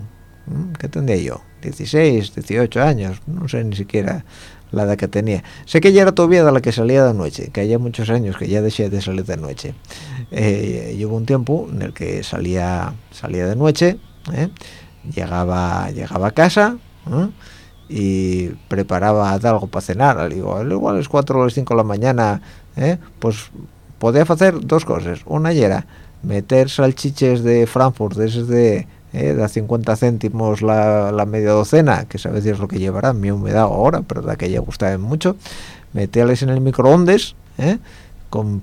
¿Qué tendría yo? 16, 18 años, no sé ni siquiera la edad que tenía. Sé que ya era todavía de la que salía de noche, que haya muchos años que ya dejé de salir de noche. Eh, hubo un tiempo en el que salía salía de noche, ¿eh? llegaba llegaba a casa y preparaba algo para cenar. Igual, igual a las 4 o las 5 de la mañana, ¿eh? pues podía hacer dos cosas. Una era meter salchiches de Frankfurt, desde eh, da 50 céntimos la, la, media docena, que sabes es lo que llevará, mi humedad ahora, pero de aquella gustaba mucho, meterles en el microondas, eh,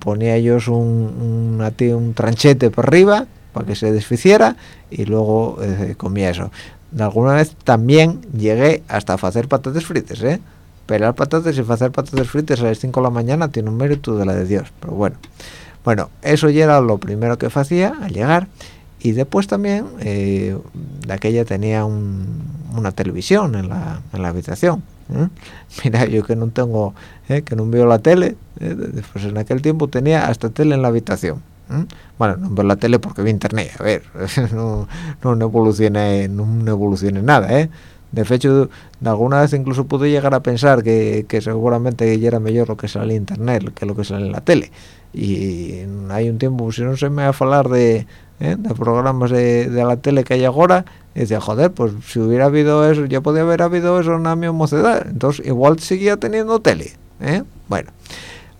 ponía ellos un, un, tranchete por arriba para que se desficiera y luego eh, comía eso. Alguna vez también llegué hasta hacer patatas fritas, ¿eh? Pelar patatas y hacer patatas fritas a las 5 de la mañana tiene un mérito de la de Dios, pero bueno. Bueno, eso ya era lo primero que hacía al llegar y después también eh, aquella tenía una televisión en la, en la habitación ¿eh? mira yo que no tengo ¿eh? que no veo la tele pues en aquel tiempo tenía hasta tele en la habitación bueno no veo la tele porque vi internet a ver no, no evolucione no evolucione nada eh de hecho de alguna vez incluso pude llegar a pensar que, seguramente ya era mejor lo que sale en internet que lo que sale en la tele y hay un tiempo si no se me va a hablar de ¿eh? de programas de, la tele que hay ahora decía joder pues si hubiera habido eso ya podía haber habido eso en mi mocedad entonces igual seguía teniendo tele ¿eh? bueno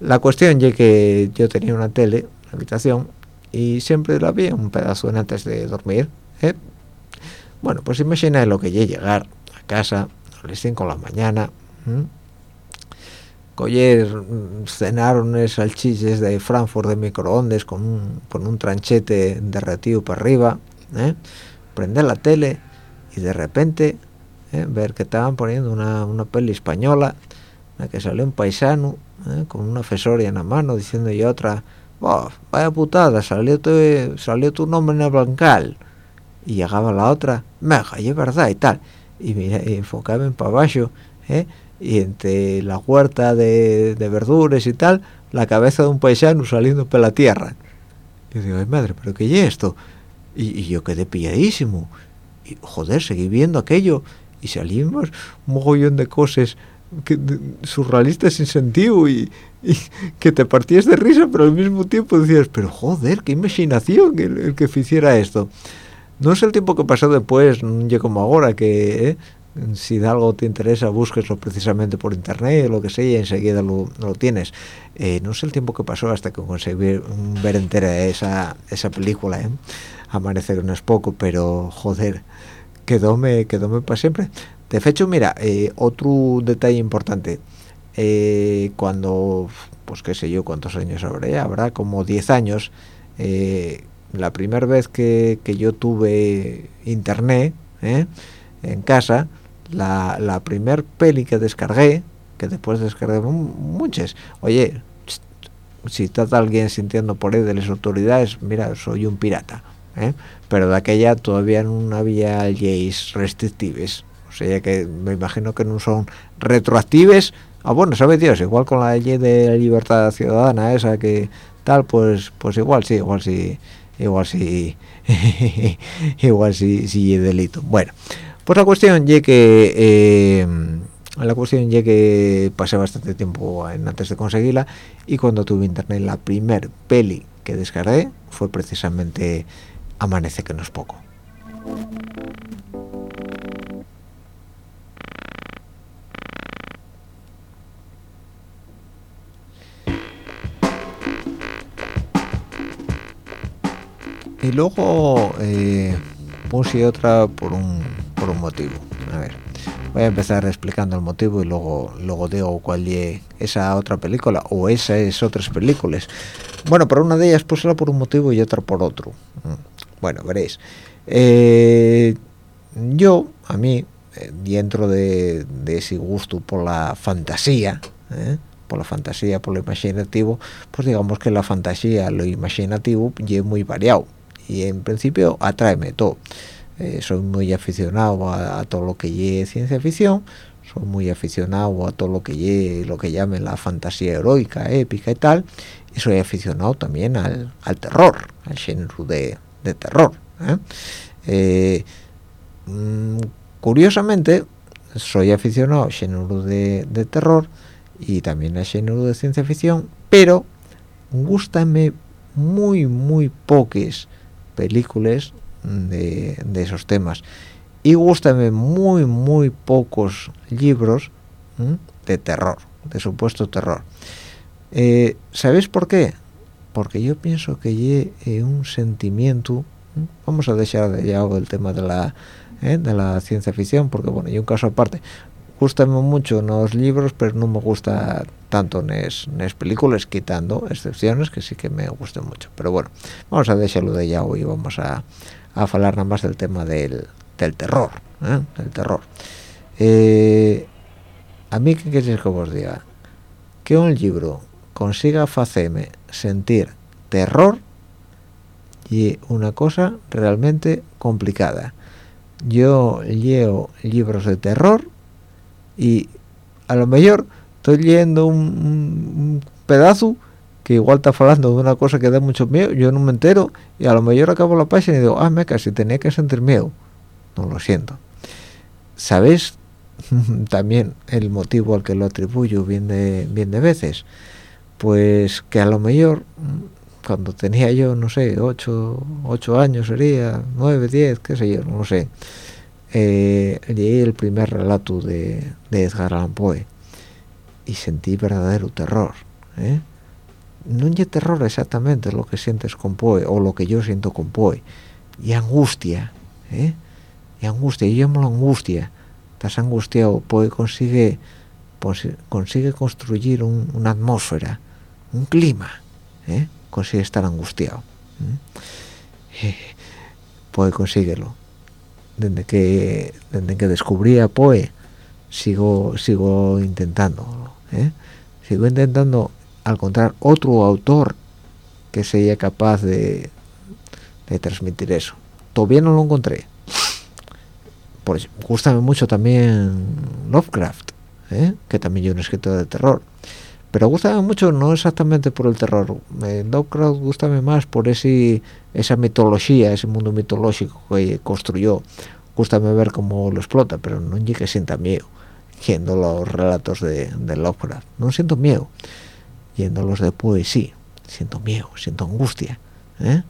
la cuestión es que yo tenía una tele en la habitación y siempre la vi un pedazo antes de dormir ¿eh? bueno pues imagina lo que llegar a casa a las 5 de la mañana coger, cenar unos salchiches de Frankfurt de microondas con un, con un tranchete derretido para arriba, ¿eh? prender la tele y de repente ¿eh? ver que estaban poniendo una, una peli española, en la que salió un paisano ¿eh? con una fesoria en la mano diciendo y otra, vaya putada, salió tu, salió tu nombre en el bancal. Y llegaba la otra, meja, y es verdad y tal. Y mira, y enfocaban para abajo, ¿eh? y entre la huerta de, de, verduras y tal, la cabeza de un paisano saliendo por la tierra. Y digo, ay madre, ¿pero qué es esto? Y, yo quedé pilladísimo. Y joder, seguí viendo aquello y salimos un mogollón de cosas que, surrealistas sin sentido y, que te partías de risa, pero al mismo tiempo decías, pero joder, qué imaginación el, que hiciera esto. No es el tiempo que pasó después, no como ahora, que... Eh, si de algo te interesa busqueslo precisamente por internet lo que sea y enseguida lo, tienes eh, no sé el tiempo que pasó hasta que conseguí ver entera esa esa película ¿eh? Amanecer no es poco pero joder quedóme quedóme para siempre de hecho mira eh, otro detalle importante eh, cuando pues qué sé yo cuántos años habrá habrá como 10 años la primera vez que, que yo tuve internet en casa la, la primer peli que descargué que después descargué muchas. Oye si está alguien sintiendo por ahí de las autoridades mira soy un pirata ¿eh? pero de aquella todavía no había leyes restrictivas o sea que me imagino que no son retroactives. Ah bueno sabe Dios igual con la ley de libertad ciudadana esa que tal pues pues igual sí igual sí igual sí igual sí sí delito bueno pues la cuestión ya que eh, la cuestión ya que pasé bastante tiempo antes de conseguirla y cuando tuve internet la primer peli que descargué fue precisamente Amanece que no es poco. Y luego eh, puse otra por un por un motivo. A ver voy a empezar explicando el motivo y luego luego digo cuál es esa otra película o esas otras películas. Bueno pero una de ellas era por un motivo y otra por otro. Mm, bueno veréis. Eh, yo a mí eh, dentro de, ese gusto por la fantasía ¿eh? por la fantasía por lo imaginativo pues digamos que la fantasía lo imaginativo es muy variado y en principio atráeme todo eh, soy muy aficionado a, todo lo que es ciencia ficción soy muy aficionado a todo lo que es lo que llamen la fantasía heroica épica y tal y soy aficionado también al, terror al género de, terror ¿eh? Eh, mm, curiosamente soy aficionado al género de, terror y también al género de ciencia ficción pero gustan muy muy pocas películas de, esos temas y gustan muy muy pocos libros de terror de supuesto terror eh, ¿sabéis por qué? porque yo pienso que hay un sentimiento vamos a dejar de lado el tema de la ¿eh? de la ciencia ficción porque bueno hay un caso aparte gustan mucho los libros pero no me gusta tanto en las películas quitando excepciones que sí que me gustan mucho. Pero bueno vamos a dejarlo de ya y vamos a a hablar nada más del tema del, del terror ¿eh? del terror. Eh, a mí qué queréis que os diga que un libro consiga hacerme sentir terror y una cosa realmente complicada. Yo leo libros de terror y a lo mejor estoy leyendo un, pedazo que igual está hablando de una cosa que da mucho miedo, yo no me entero y a lo mejor acabo la página y digo, ah, me casi tenía que sentir miedo. No lo siento. ¿Sabéis también el motivo al que lo atribuyo bien de, bien de veces? Pues que a lo mejor cuando tenía yo, no sé, 8, años sería, 9, 10, qué sé yo, no sé, eh, leí el primer relato de, Edgar Allan Poe y sentí verdadero terror. ¿eh? no es terror exactamente lo que sientes con Poe o lo que yo siento con Poe y angustia ¿eh? y angustia yo me lo angustia estás angustiado Poe consigue consigue construir una atmósfera un clima ¿eh? consigue estar angustiado. Poe consíguelo desde que desde que descubrí a Poe sigo sigo intentando ¿eh? sigo intentando encontrar otro autor que sea capaz de, transmitir eso. Todavía no lo encontré. Pues gusta mucho también Lovecraft, ¿eh? que también es un escritor de terror. Pero gusta mucho no exactamente por el terror. Eh, Lovecraft gusta más por ese, esa mitología, ese mundo mitológico que construyó. Gustame ver cómo lo explota, pero no llegue sienta miedo. Viendo los relatos de, de Lovecraft. No siento miedo yendo los de poesía siento miedo siento angustia ¿eh?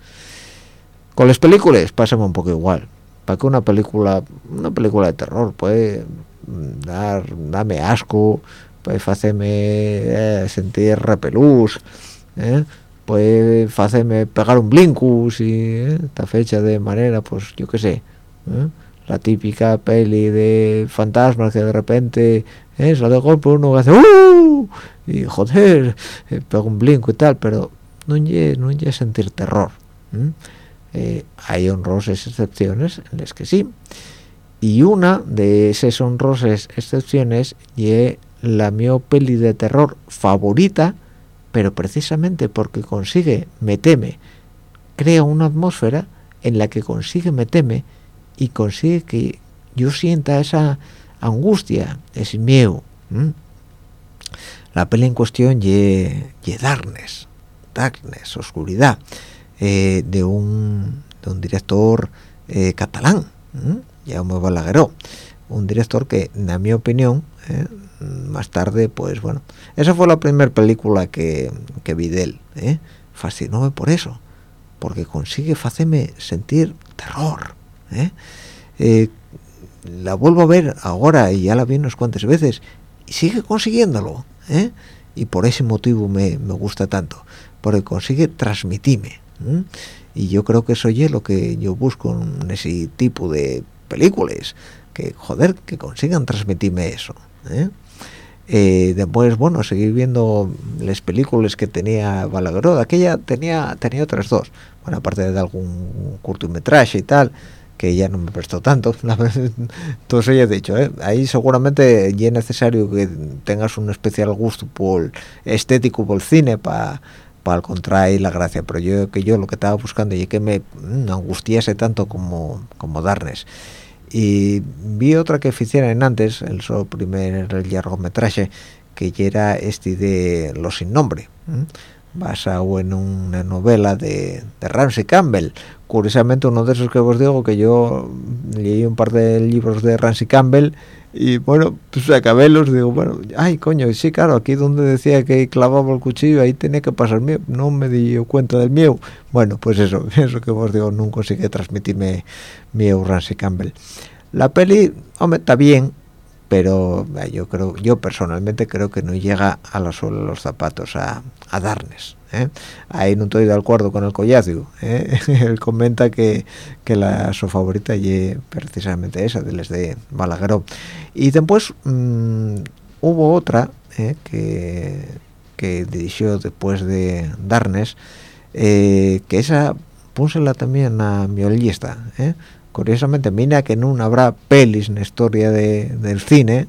con las películas pasa un poco igual para que una película una película de terror puede dar darme asco puede hacerme eh, sentir repelús ¿eh? puede hacerme pegar un blincus y ¿eh? esta fecha de manera pues yo qué sé la típica peli de fantasmas que de repente ¿eh? de golpe uno hace ¡Uh! y joder pega un blinco y tal pero no es no sentir terror eh, hay honrosas excepciones en las que sí y una de esas honrosas excepciones es la mi peli de terror favorita pero precisamente porque consigue meteme crea una atmósfera en la que consigue meteme y consigue que yo sienta esa angustia ese miedo la peli en cuestión ye, ye darkness oscuridad eh, de un de un director eh, catalán Jaume Balagueró un director que en mi opinión eh, más tarde pues bueno esa fue la primera película que, que vi de él ¿eh? fascinóme por eso porque consigue hacerme sentir terror ¿eh? ¿eh? la vuelvo a ver ahora y ya la vi unas cuantas veces y sigue consiguiéndolo ¿eh? y por ese motivo me, me, gusta tanto porque consigue transmitirme y yo creo que eso es lo que yo busco en ese tipo de películas que joder que consigan transmitirme eso ¿eh? Eh, después bueno seguir viendo las películas que tenía Balagueró. Aquella tenía tenía otras dos. Bueno aparte de algún cortometraje y tal que ya no me prestó tanto todo eso ya he dicho ¿eh? ahí seguramente ya es necesario que tengas un especial gusto por estético por el cine para para contraer la gracia. Pero yo que yo lo que estaba buscando y que me angustiase tanto como como Darnes y vi otra que hicieron antes el su primer largometraje que era este de Los sin nombre basado en una novela de, de Ramsey Campbell. Curiosamente uno de esos que os digo que yo leí un par de libros de Ramsey Campbell y bueno, pues acabé los digo, bueno, ay coño, sí, claro, aquí donde decía que clavaba el cuchillo, ahí tenía que pasar miedo, no me di cuenta del miedo. Bueno, pues eso, eso que os digo, nunca consigue transmitirme miedo Ramsey Campbell. La peli, hombre, está bien, pero yo creo, yo personalmente creo que no llega a la suela de los zapatos a, a. ¿eh? ahí no estoy de acuerdo con el collacio ¿eh? él comenta que, que la su favorita y precisamente esa de les de Balagueró y después mm, hubo otra ¿eh? que, que dirigió después de Darnes que esa púsela también a mi lista curiosamente mira que no habrá pelis en historia de, del cine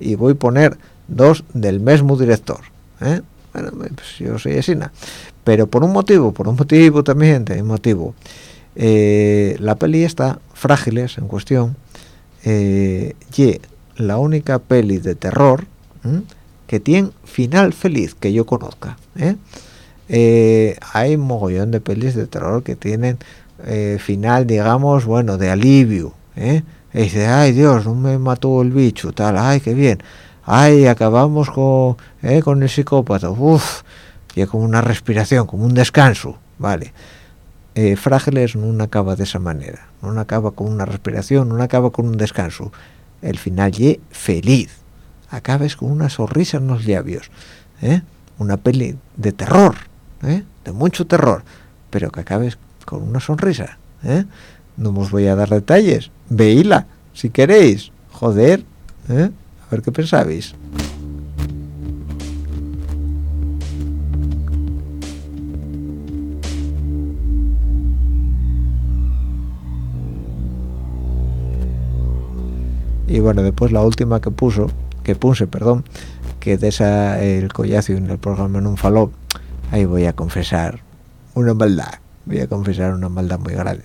y voy a poner dos del mismo director bueno, pues yo soy asina pero por un motivo por un motivo también de un motivo. Eh, la peli está frágiles en cuestión. Eh, y la única peli de terror que tiene final feliz que yo conozca ¿eh? ¿eh? hay mogollón de pelis de terror que tienen final digamos bueno de alivio y dice ay dios no me mató el bicho tal ay qué bien ay acabamos con, eh, con el psicópata uff y como una respiración como un descanso vale eh, frágiles no acaba de esa manera no acaba con una respiración no acaba con un descanso el final y feliz acabes con una sonrisa en los labios ¿eh? una peli de terror ¿eh? de mucho terror pero que acabes con una sonrisa ¿eh? no os voy a dar detalles veíla si queréis joder ¿eh? Ver qué pensabais. y bueno después la última que puso que puse perdón que de el collazo en el programa no faló ahí voy a confesar una maldad voy a confesar una maldad muy grande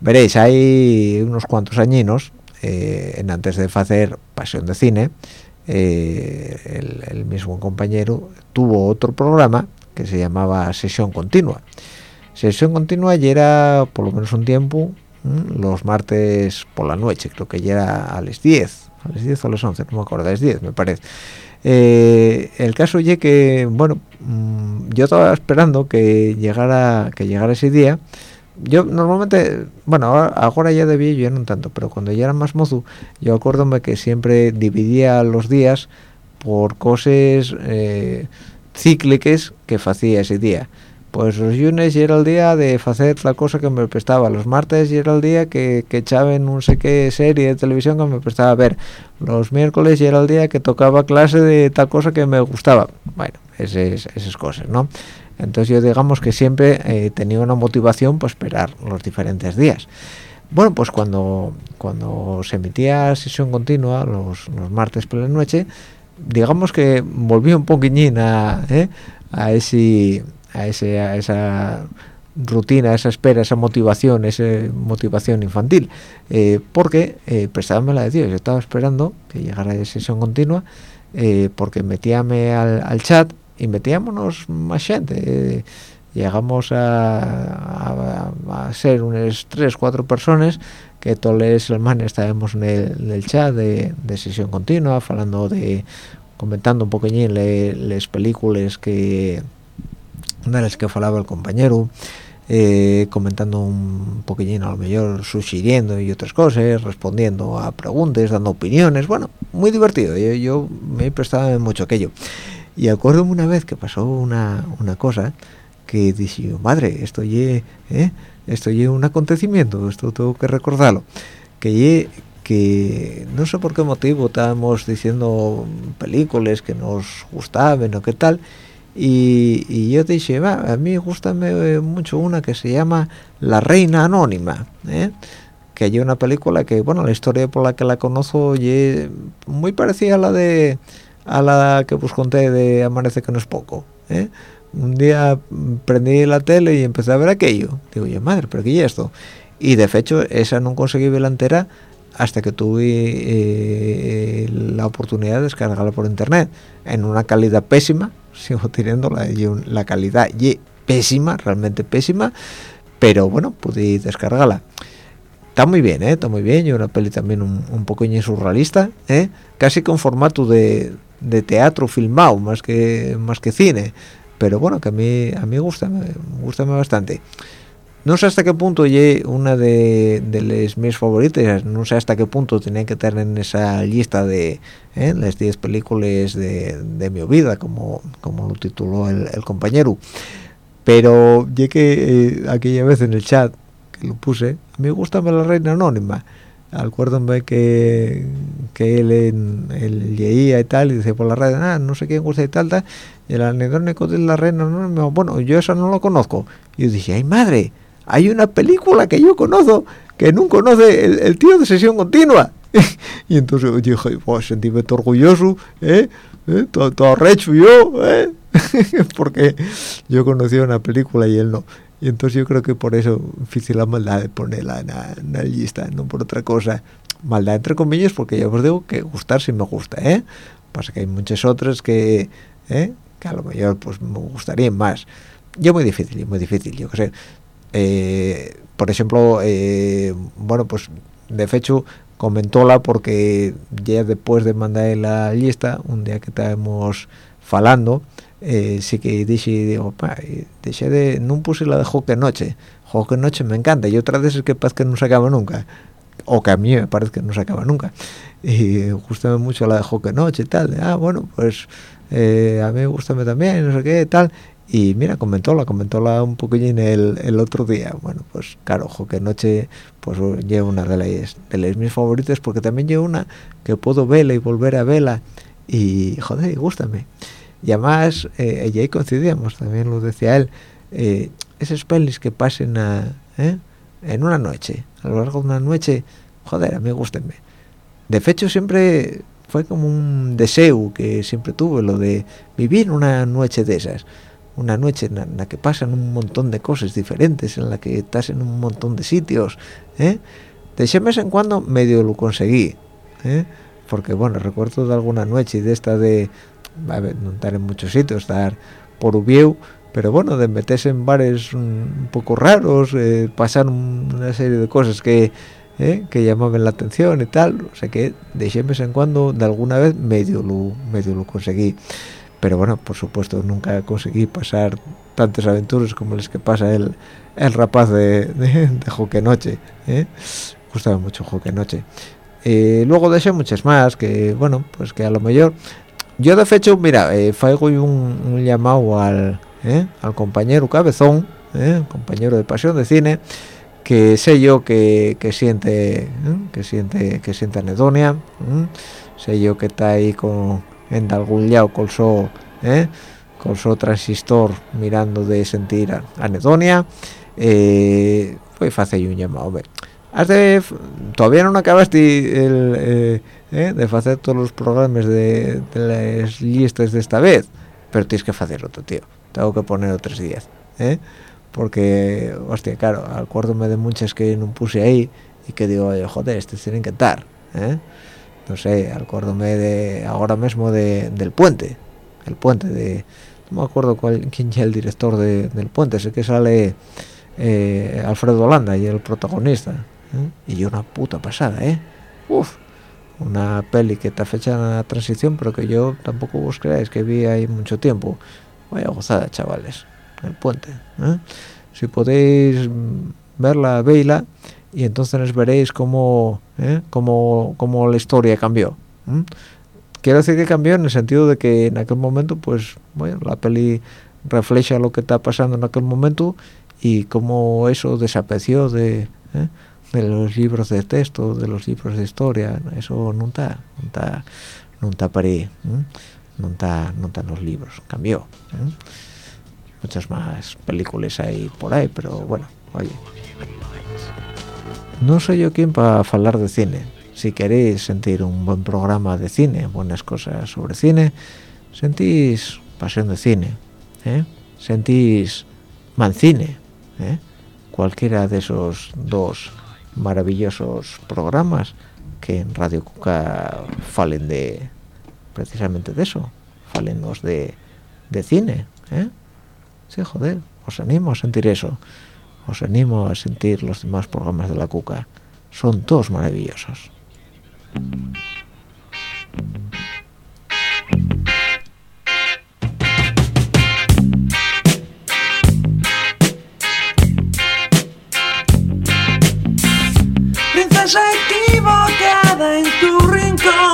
veréis hay unos cuantos añinos eh, en antes de hacer Pasión de Cine, eh, el, mismo compañero tuvo otro programa que se llamaba Sesión Continua. Sesión Continua ya era por lo menos un tiempo los martes por la noche, creo que ya era a las 10, a las 10 o a las 11, no me acuerdo, a las 10 me parece. Eh, el caso es que, bueno, mm, yo estaba esperando que llegara, que llegara ese día yo normalmente bueno ahora, ya de viejo ya no tanto pero cuando ya era más mozo yo acuérdome que siempre dividía los días por cosas eh, cíclicas que hacía ese día. Pues los lunes era el día de hacer la cosa que me prestaba los martes era el día que, que en no sé qué serie de televisión que me prestaba a ver los miércoles era el día que tocaba clase de tal cosa que me gustaba. Bueno esas, esas cosas no entonces yo digamos que siempre eh, tenía una motivación para esperar los diferentes días bueno pues cuando cuando se emitía sesión continua los, martes por la noche digamos que volví un poquillín a, ¿eh? a ese a a esa rutina, esa espera, esa motivación, esa motivación infantil, eh, porque eh, la de Dios, yo estaba esperando que llegara la sesión continua, eh, porque metíame al, chat metíamos más gente. Eh, llegamos a, a, ser unas tres cuatro personas que todos los semanas estábamos en el, chat de, sesión continua hablando de comentando un poquillín las películas que de las que falaba el compañero eh, comentando un poquillín a lo mejor sugiriendo y otras cosas respondiendo a preguntas dando opiniones. Bueno muy divertido. Yo, yo me he prestado mucho aquello y acuerdo una vez que pasó una, una cosa que dije, madre, esto es ¿eh? esto un acontecimiento, esto tengo que recordarlo. Que que no sé por qué motivo estábamos diciendo películas que nos gustaban o qué tal, y, y yo dije, va, a mí gusta mucho una que se llama La Reina Anónima, ¿eh? que hay una película que, bueno, la historia por la que la conozco es muy parecida a la de a la que os conté de Amanece que no es poco. ¿eh? Un día prendí la tele y empecé a ver aquello. Digo, oye, madre, ¿pero qué es esto? Y de hecho, esa no conseguí verla entera hasta que tuve eh, la oportunidad de descargarla por internet. En una calidad pésima, sigo teniéndola, la calidad pésima, realmente pésima, pero bueno, pude descargarla está muy bien, ¿eh? está muy bien, y una peli también un, un poco surrealista, ¿eh? casi con formato de, de teatro filmado más que más que cine. Pero bueno que a mí a mí gusta me gusta bastante. No sé hasta qué punto llegué una de, de las mis favoritas no sé hasta qué punto tenía que tener en esa lista de ¿eh? las 10 películas de, de, mi vida como como lo tituló el, compañero. Pero llegué que eh, aquella vez en el chat que lo puse a mí gusta la reina anónima acuérdame que que él, él leía y tal y dice por la radio ah, no sé quién gusta y tal, tal y el anedónico de la reina no, bueno yo eso no lo conozco y yo dije ay madre hay una película que yo conozco que no conoce el, tío de sesión continua y entonces yo dije pues sentíme orgulloso ¿eh? ¿Eh? Todo, todo, recho yo ¿eh? porque yo conocía una película y él no y entonces yo creo que por eso difícil la maldad de ponerla en la, lista, no por otra cosa. Maldad entre comillas porque ya os digo que gustar sí me gusta, ¿eh? Pasa que hay muchas otras que, ¿eh? que a lo mejor pues me gustarían más. Yo muy difícil, muy difícil, yo qué sé. Eh, por ejemplo, eh, bueno, pues de hecho comentóla porque ya después de mandar la lista, un día que estábamos falando, eh, sí que dije digo pa, dije de no puse la de Joque Noche. Joque Noche me encanta y otra vez es que parece que no se acaba nunca o que a mí me parece que no se acaba nunca y gustame mucho la de Joque Noche y tal ah bueno pues eh, a mí me gusta también no sé qué tal y mira comentóla comentóla un poquillín el, el otro día bueno pues claro Joque Noche pues lleva una de las de las mis favoritas porque también lleva una que puedo verla y volver a verla y joder y y además eh, ahí coincidíamos también lo decía él eh, esas pelis que pasen ¿eh? en una noche a lo largo de una noche joder a mí gustenme de hecho siempre fue como un deseo que siempre tuve lo de vivir una noche de esas una noche en la, que pasan un montón de cosas diferentes en la que estás en un montón de sitios ¿eh? de ese mes en cuando medio lo conseguí ¿eh? porque bueno recuerdo de alguna noche de esta de a estar en muchos sitios, estar por Ubieu, pero bueno, de meterse en bares un, poco raros, eh, pasar una serie de cosas que, eh, que llamaban la atención y tal, o sea que de vez en cuando, de alguna vez, medio lo, medio lo conseguí. pero bueno por supuesto nunca conseguí pasar tantas aventuras como las que pasa el, el rapaz de, de, de Joque Noche ¿eh? gustaba mucho Joque Noche eh, luego de eso muchas más que bueno pues que a lo mejor yo de hecho mira eh, faigo un, un llamado al ¿eh? al compañero cabezón ¿eh? compañero de pasión de cine que sé yo que, que siente ¿eh? que siente que siente anedonia sé yo que está ahí con en algún lado con su ¿eh? con su transistor mirando de sentir anedonia eh, pues hace un llamado ve. Has todavía no acabaste el, eh, eh, de hacer todos los programas de, las listas de esta vez pero tienes que hacer otro tío tengo que poner otros días ¿eh? porque hostia claro acuérdome de muchas que no puse ahí y que digo joder este tienen que estar ¿eh? no sé acuérdome de ahora mismo de, del puente el puente de no me acuerdo cuál, quién es el director de, del puente sé que sale eh, Alfredo Holanda y el protagonista ¿eh? y una puta pasada eh Uf, una peli que está fecha en la transición pero que yo tampoco vos creáis que vi ahí mucho tiempo vaya gozada chavales el puente ¿eh? si podéis verla veila y entonces veréis cómo, ¿eh? cómo, cómo, la historia cambió ¿eh? quiero decir que cambió en el sentido de que en aquel momento pues bueno la peli refleja lo que está pasando en aquel momento y cómo eso desapareció de, ¿eh? De los libros de texto de los libros de historia eso no está no está no está no está en los libros cambió muchas más películas hay por ahí pero bueno oye. No soy yo quien para hablar de cine. Si queréis sentir un buen programa de cine buenas cosas sobre cine sentís pasión de cine ¿eh? sentís mancine ¿eh? cualquiera de esos dos maravillosos programas que en Radio Cuca falen de precisamente de eso falenos de, de cine ¿eh? sí joder os animo a sentir eso os animo a sentir los demás programas de la cuca son todos maravillosos Princesa equivocada en tu rincón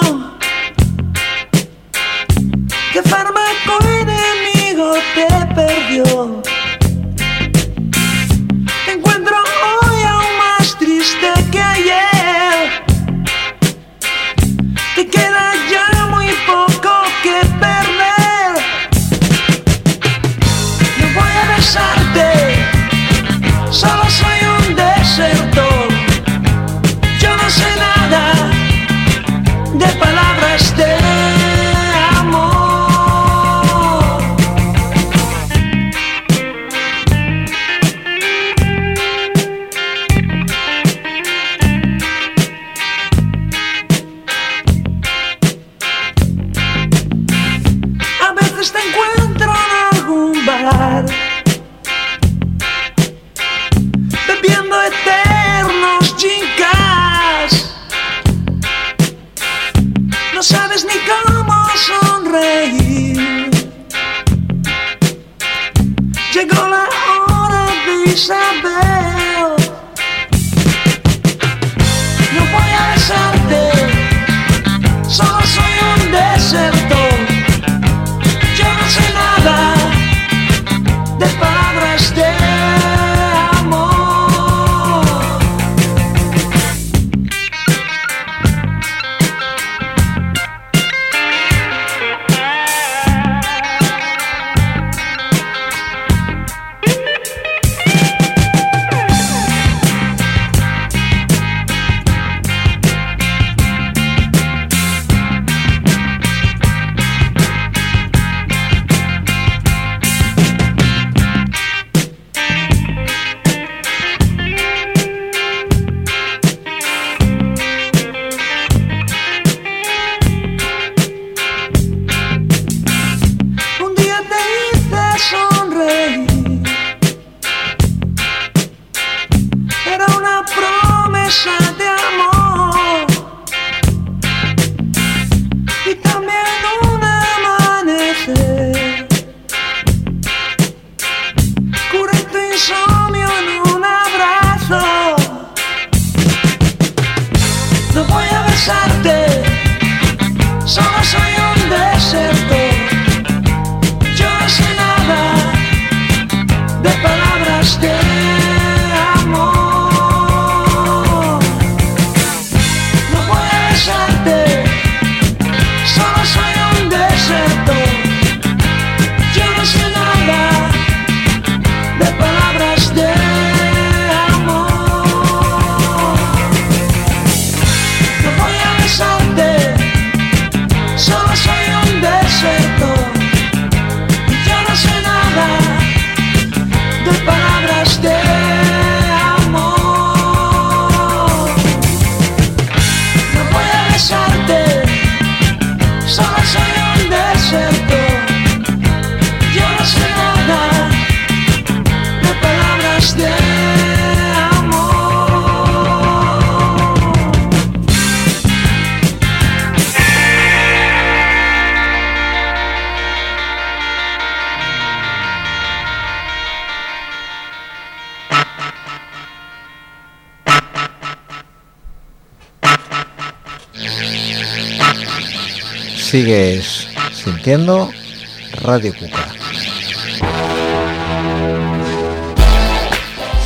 sigues sintiendo Radio Cuca.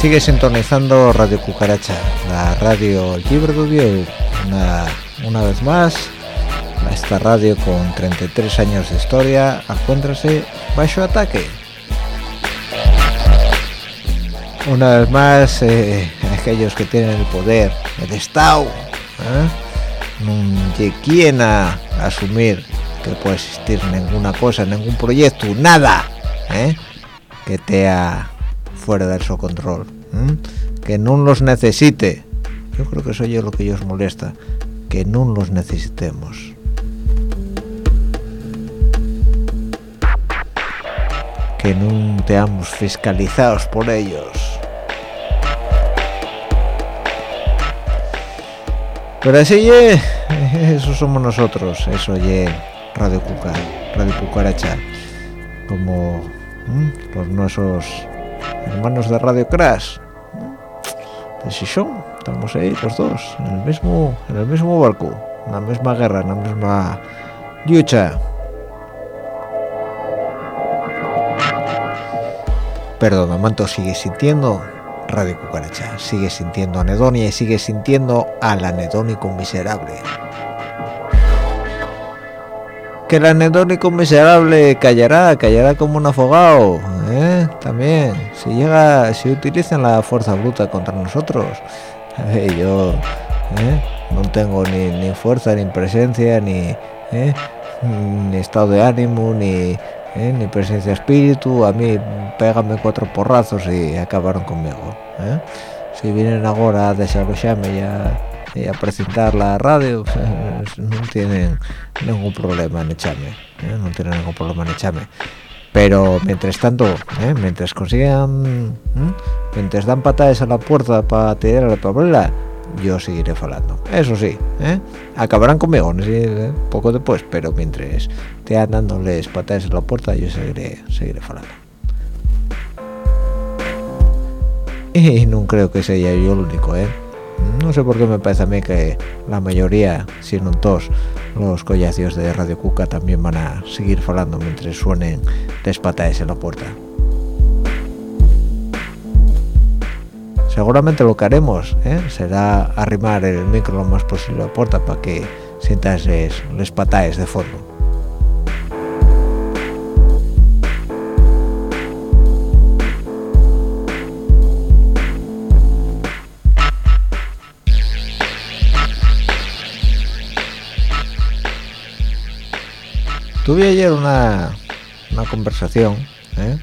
Sigue sintonizando Radio Cucaracha, la radio libre de una, una vez más. Esta radio con 33 años de historia encuéntrase bajo ataque. Una vez más, eh, aquellos que tienen el poder, el Estado, ¿eh? No quieren asumir que puede existir ninguna cosa, ningún proyecto, nada ¿eh? que esté fuera de su control, que no los necesite. Yo creo que eso es lo que ellos molesta, que no los necesitemos. Que no teamos fiscalizados por ellos. Pero así eso somos nosotros, eso ye Radio Cuca, Radio Cucaracha, como los nuestros hermanos de Radio Crash. De son, estamos ahí los dos, en el mismo, en el mismo barco, en la misma guerra, en la misma lucha. Perdón, Manto sigue sintiendo Radio Cucaracha, sigue sintiendo anedonia y sigue sintiendo al anedónico miserable que el anedónico miserable callará, callará como un afogado, ¿eh? también, si llega, si utilizan la fuerza bruta contra nosotros, yo ¿eh? no tengo ni, fuerza, ni presencia, ni, ¿eh? ni estado de ánimo, ni, ni presencia espíritu, a mí pégame cuatro porrazos y acabaron conmigo. Si vienen ahora a desarrollarme ya y a presentar la radio no tienen ningún problema en echarme ¿eh? no tienen ningún problema en echarme pero mientras tanto ¿eh? mientras consigan ¿eh? mientras dan patadas a la puerta para tirar la tablera yo seguiré falando. Eso sí acabarán conmigo poco después pero mientras te dándoles patadas a la puerta yo seguiré seguiré falando. Y no creo que sea yo el único eh no sé por qué me parece a mí que la mayoría, si no todos, los collacios de Radio Cuca también van a seguir falando mientras suenen despataes en la puerta. Seguramente lo que haremos ¿eh? será arrimar el micro lo más posible a la puerta para que sientas les pataes de fondo. tuve ayer una, una conversación ¿eh?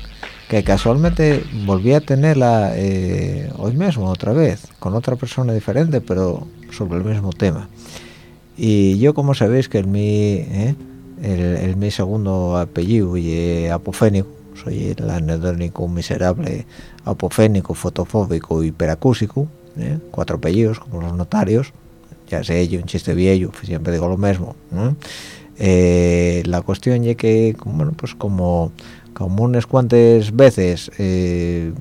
Que casualmente volví a tenerla eh, hoy mismo otra vez con otra persona diferente pero sobre el mismo tema y yo como sabéis que el mi ¿eh? el, mi segundo apellido y apofénico soy el anedónico miserable apofénico fotofóbico hiperacúsico cuatro apellidos como los notarios ya sé yo un chiste viejo siempre digo lo mismo eh, la cuestión es que bueno pues como como unas cuantas veces eh,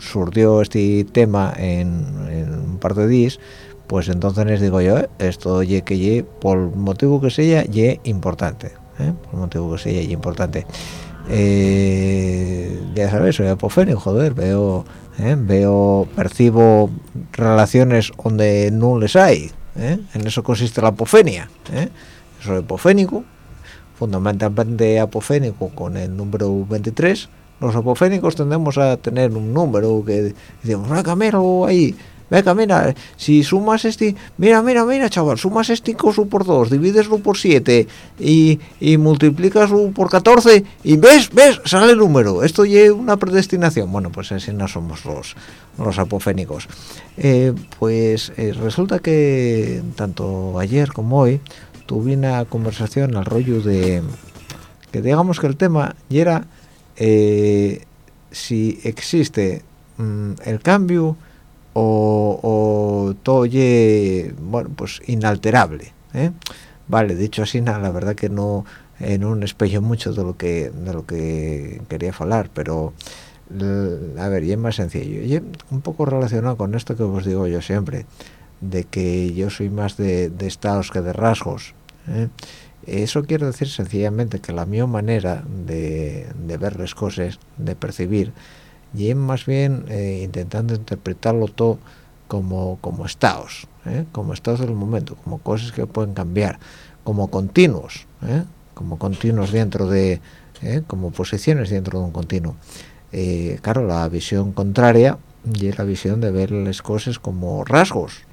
surgió este tema en, un par de días pues entonces les digo yo eh, esto ye que ye por motivo que sea ye importante por motivo que sea ye importante ya sabes soy apofénico joder veo veo percibo relaciones donde no les hay en eso consiste la apofenia soy apofénico, fundamentalmente apofénico con el número 23. Los apofénicos tendemos a tener un número que decimos, venga, mira ahí, venga, mira, si sumas este, mira, mira, mira, chaval, sumas este coso por 2, divideslo por 7 y, y multiplicaslo por 14 y ves, ves, sale el número. Esto es una predestinación. Bueno, pues así no somos los, los apofénicos. Eh, pues eh, resulta que tanto ayer como hoy tuve una conversación al rollo de que digamos que el tema y era eh, si existe mm, el cambio o, todo ye, bueno pues inalterable ¿eh? vale dicho así nada la verdad que no en un espejo mucho de lo que de lo que quería hablar pero a ver y es más sencillo un poco relacionado con esto que os digo yo siempre de que yo soy más de estados que de rasgos ¿eh? eso quiere decir sencillamente que la mi manera de, ver las cosas de percibir y más bien eh, intentando interpretarlo todo como como estados ¿eh? como estados del momento como cosas que pueden cambiar como continuos como continuos dentro de como posiciones dentro de un continuo claro la visión contraria y la visión de ver las cosas como rasgos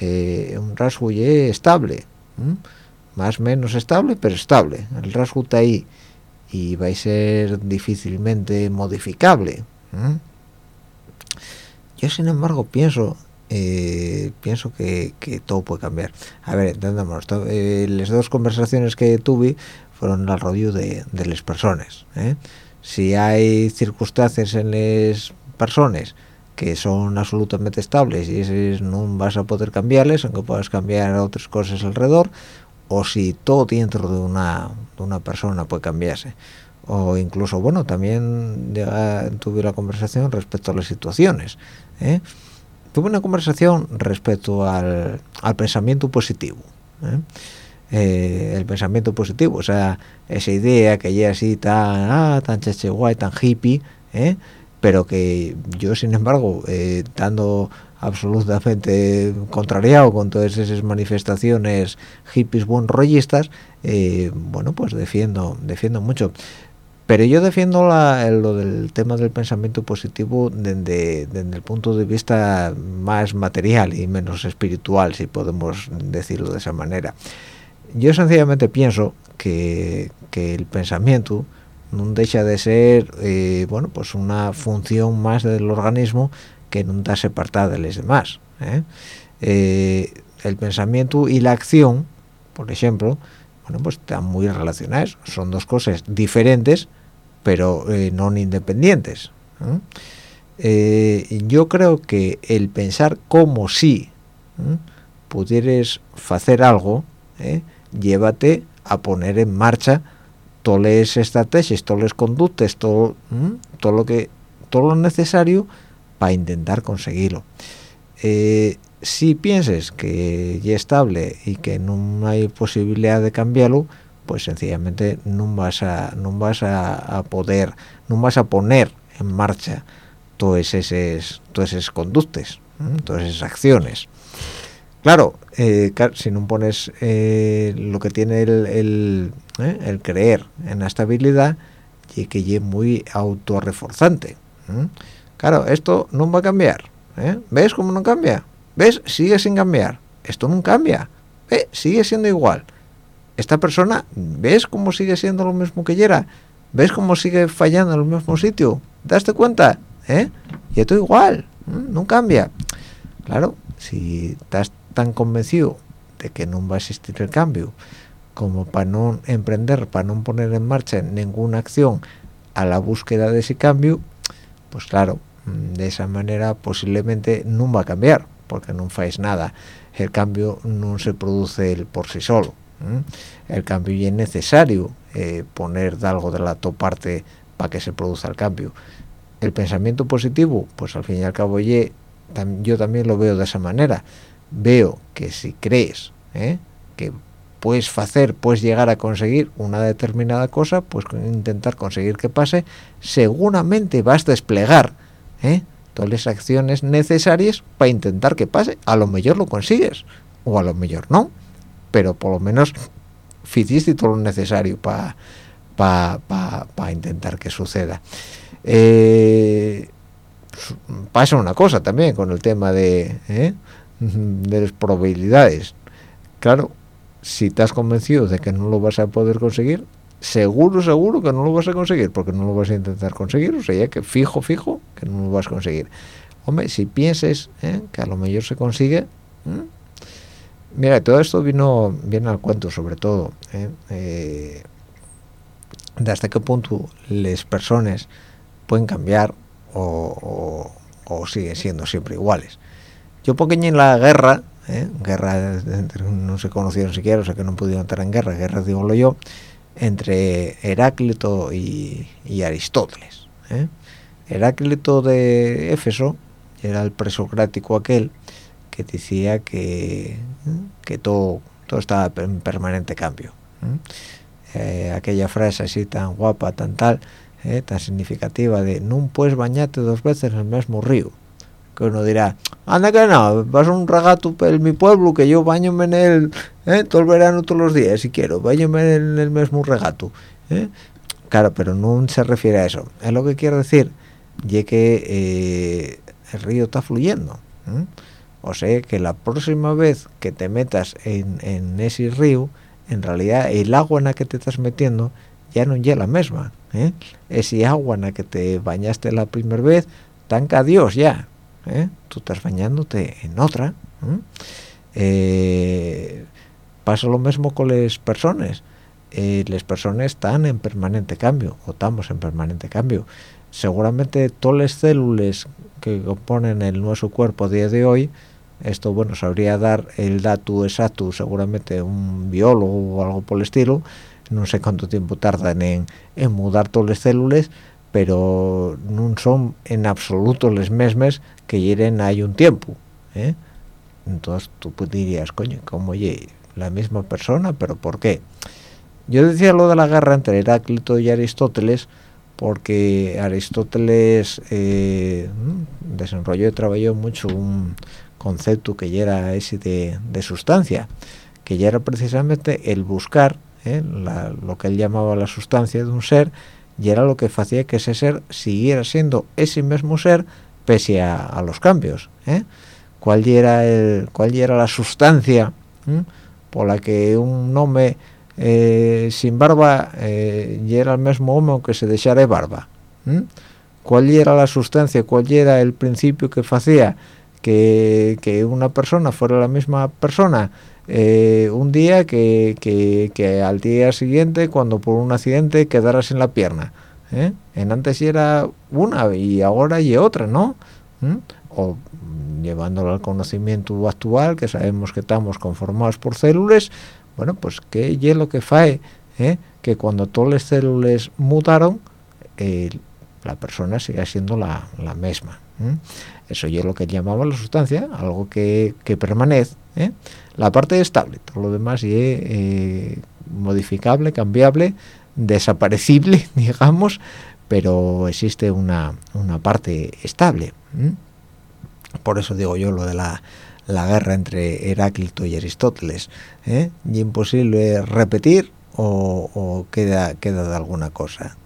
un rasgo estable más o menos estable pero estable. El rasgo está ahí y va a ser difícilmente modificable yo sin embargo pienso eh, pienso que, todo puede cambiar. A ver entendamos eh, las dos conversaciones que tuve fueron al rollo de, las personas ¿eh? si hay circunstancias en las personas que son absolutamente estables y no vas a poder cambiarles aunque puedas cambiar otras cosas alrededor o si todo dentro de una, de una persona puede cambiarse o incluso bueno también tuve la conversación respecto a las situaciones ¿eh? tuve una conversación respecto al, pensamiento positivo ¿eh? Eh, el pensamiento positivo o sea esa idea que ya así tan ah, tan cheche guay tan hippie pero que yo sin embargo dando absolutamente contrariado con todas esas manifestaciones hippies buen rollistas eh, bueno pues defiendo defiendo mucho. Pero yo defiendo lo del tema del pensamiento positivo desde, el punto de vista más material y menos espiritual si podemos decirlo de esa manera. Yo sencillamente pienso que, el pensamiento no deja de ser eh, bueno pues una función más del organismo que no está separada de los demás ¿eh? Eh, el pensamiento y la acción por ejemplo bueno pues están muy relacionados son dos cosas diferentes pero no independientes yo creo que el pensar como si pudieras hacer algo llévate a poner en marcha todas las estrategias todas las conductas todo todo lo que todo lo necesario para intentar conseguirlo. Eh, si pienses que ya estable y que no hay posibilidad de cambiarlo, pues sencillamente no vas a no vas a, poder, no vas a poner en marcha todas esas todas esas conductas, todas esas acciones. Claro, eh, si no pones eh, lo que tiene el, el, creer en la estabilidad, y que es muy autorreforzante. Claro, esto no va a cambiar. ¿eh? ¿Ves cómo no cambia? ¿Ves? Sigue sin cambiar. Esto no cambia. ¿Eh? Sigue siendo igual. Esta persona, ¿ves cómo sigue siendo lo mismo que ayer? ¿Ves cómo sigue fallando en el mismo sitio? ¿Daste cuenta? ¿Eh? Y esto igual. No cambia. Claro, si estás tan convencido de que no va a existir el cambio como para no emprender, para no poner en marcha ninguna acción a la búsqueda de ese cambio, pues claro, de esa manera posiblemente no va a cambiar porque no fais nada. El cambio no se produce por sí solo el cambio es necesario eh, poner algo de la parte para que se produzca el cambio. El pensamiento positivo pues al fin y al cabo yo también lo veo de esa manera. Veo que si crees ¿eh? que puedes hacer, puedes llegar a conseguir una determinada cosa, pues intentar conseguir que pase, seguramente vas a desplegar ¿eh? todas las acciones necesarias para intentar que pase. A lo mejor lo consigues, o a lo mejor no, pero por lo menos hiciste todo lo necesario para pa, intentar que suceda. Eh, pasa una cosa también con el tema de, ¿eh? de las probabilidades. Claro, si estás convencido de que no lo vas a poder conseguir, seguro, seguro que no lo vas a conseguir, porque no lo vas a intentar conseguir, o sea, ya que fijo, fijo, que no lo vas a conseguir. Hombre, si pienses ¿eh? que a lo mejor se consigue, mira, todo esto vino viene al cuento, sobre todo, ¿eh? Eh, de hasta qué punto las personas pueden cambiar o, o, siguen siendo siempre iguales. Yo pequeño en la guerra, guerra no se conocieron siquiera, o sea que no pudieron entrar en guerra, guerra digo yo, entre Heráclito y, Aristóteles. ¿eh? Heráclito de Éfeso era el presocrático aquel que decía que, que todo, todo estaba en permanente cambio. eh, aquella frase así tan guapa tan tal eh, tan significativa de no puedes bañarte dos veces en el mismo río que uno dirá anda que no vas a un regato en mi pueblo que yo baño en el eh, todo el verano todos los días si quiero bañome en el mismo regato eh. claro pero no se refiere a eso es lo que quiero decir y que el río está fluyendo o sea que la próxima vez que te metas en, ese río en realidad el agua en la que te estás metiendo ya no es la misma ¿eh? ese agua en la que te bañaste la primera vez tanca Dios ya ¿eh? tú estás bañándote en otra eh, pasa lo mismo con las personas. Las personas están en permanente cambio o estamos en permanente cambio. Seguramente todas las células que componen el nuestro cuerpo a día de hoy esto bueno sabría dar el dato exacto seguramente un biólogo o algo por el estilo no sé cuánto tiempo tardan en, mudar todas las células pero no son en absoluto las mismas que hieren hay un tiempo ¿eh? entonces tú dirías coño como oye la misma persona pero ¿por qué? yo decía lo de la guerra entre Heráclito y Aristóteles porque Aristóteles eh, desarrolló y trabajó mucho un concepto que ya era ese de, sustancia, que ya era precisamente el buscar ¿eh? lo que él llamaba la sustancia de un ser, y era lo que hacía que ese ser siguiera siendo ese mismo ser pese a, los cambios. ¿eh? ¿Cuál, era el, ¿Cuál era la sustancia por la que un hombre eh, sin barba ya era el mismo hombre que se dejara de barba? ¿Cuál era la sustancia? ¿Cuál era el principio que hacía que, una persona fuera la misma persona eh, un día que, al día siguiente cuando por un accidente quedara sin la pierna ¿eh? en antes era una y ahora y otra no ¿Mm? o llevándolo al conocimiento actual que sabemos que estamos conformados por células bueno pues qué es lo que fae ¿eh? que cuando todas las células mutaron la persona siga siendo la, misma eso es lo que llamamos la sustancia algo que, permanece ¿eh? La parte estable todo lo demás es eh, modificable cambiable desaparecible digamos pero existe una, parte estable por eso digo yo lo de la, guerra entre Heráclito y Aristóteles ¿eh? y imposible repetir o, queda queda de alguna cosa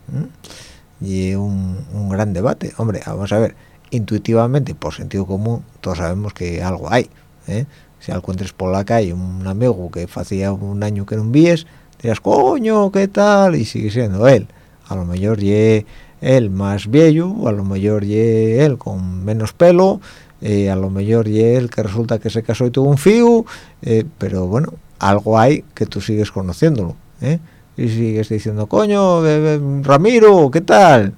y un, un gran debate hombre vamos a ver intuitivamente por sentido común todos sabemos que algo hay ¿eh? Si encuentres por la calle un amigo que hacía un año que no víes dirás coño qué tal y sigue siendo él. A lo mejor ye él más viejo a lo mejor ye él con menos pelo eh, a lo mejor ye él que resulta que se casó y tuvo un fío eh, pero bueno algo hay que tú sigues conociéndolo y sigues diciendo coño Ramiro qué tal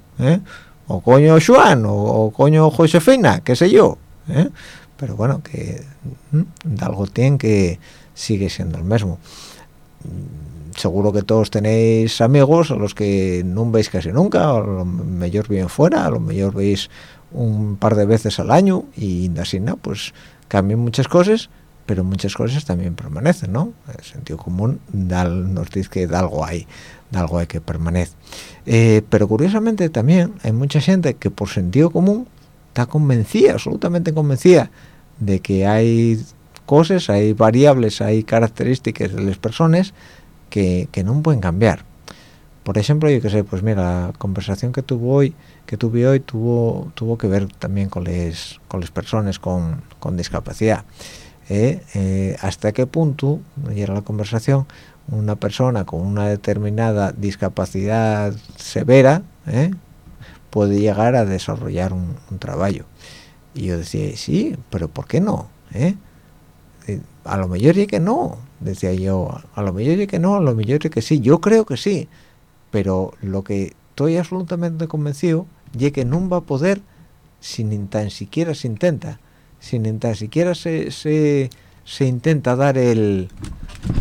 o coño Juan o, coño Josefina qué sé yo ¿eh? Pero bueno que de algo tiene que sigue siendo el mismo. Mm, seguro que todos tenéis amigos a los que no veis casi nunca a lo mejor viven fuera a lo mejor veis un par de veces al año y así no pues cambian muchas cosas pero muchas cosas también permanecen no el sentido común nos dice que de algo hay de algo hay que permanece. Eh, pero curiosamente también hay mucha gente que por sentido común está convencida, absolutamente convencida, de que hay cosas, hay variables, hay características de las personas que, no pueden cambiar. Por ejemplo, yo que sé, pues mira, la conversación que tuvo hoy, que tuve hoy, tuvo tuvo que ver también con las con las personas con, discapacidad. ¿eh? Eh, hasta qué punto, y era la conversación, una persona con una determinada discapacidad severa ¿eh? puede llegar a desarrollar un, trabajo y yo decía sí pero por qué no ¿Eh? A lo mejor y que no decía yo a lo mejor y que no a lo mejor y que sí yo creo que sí pero lo que estoy absolutamente convencido es que no va a poder sin tan siquiera se intenta sin tan siquiera se, se intenta dar el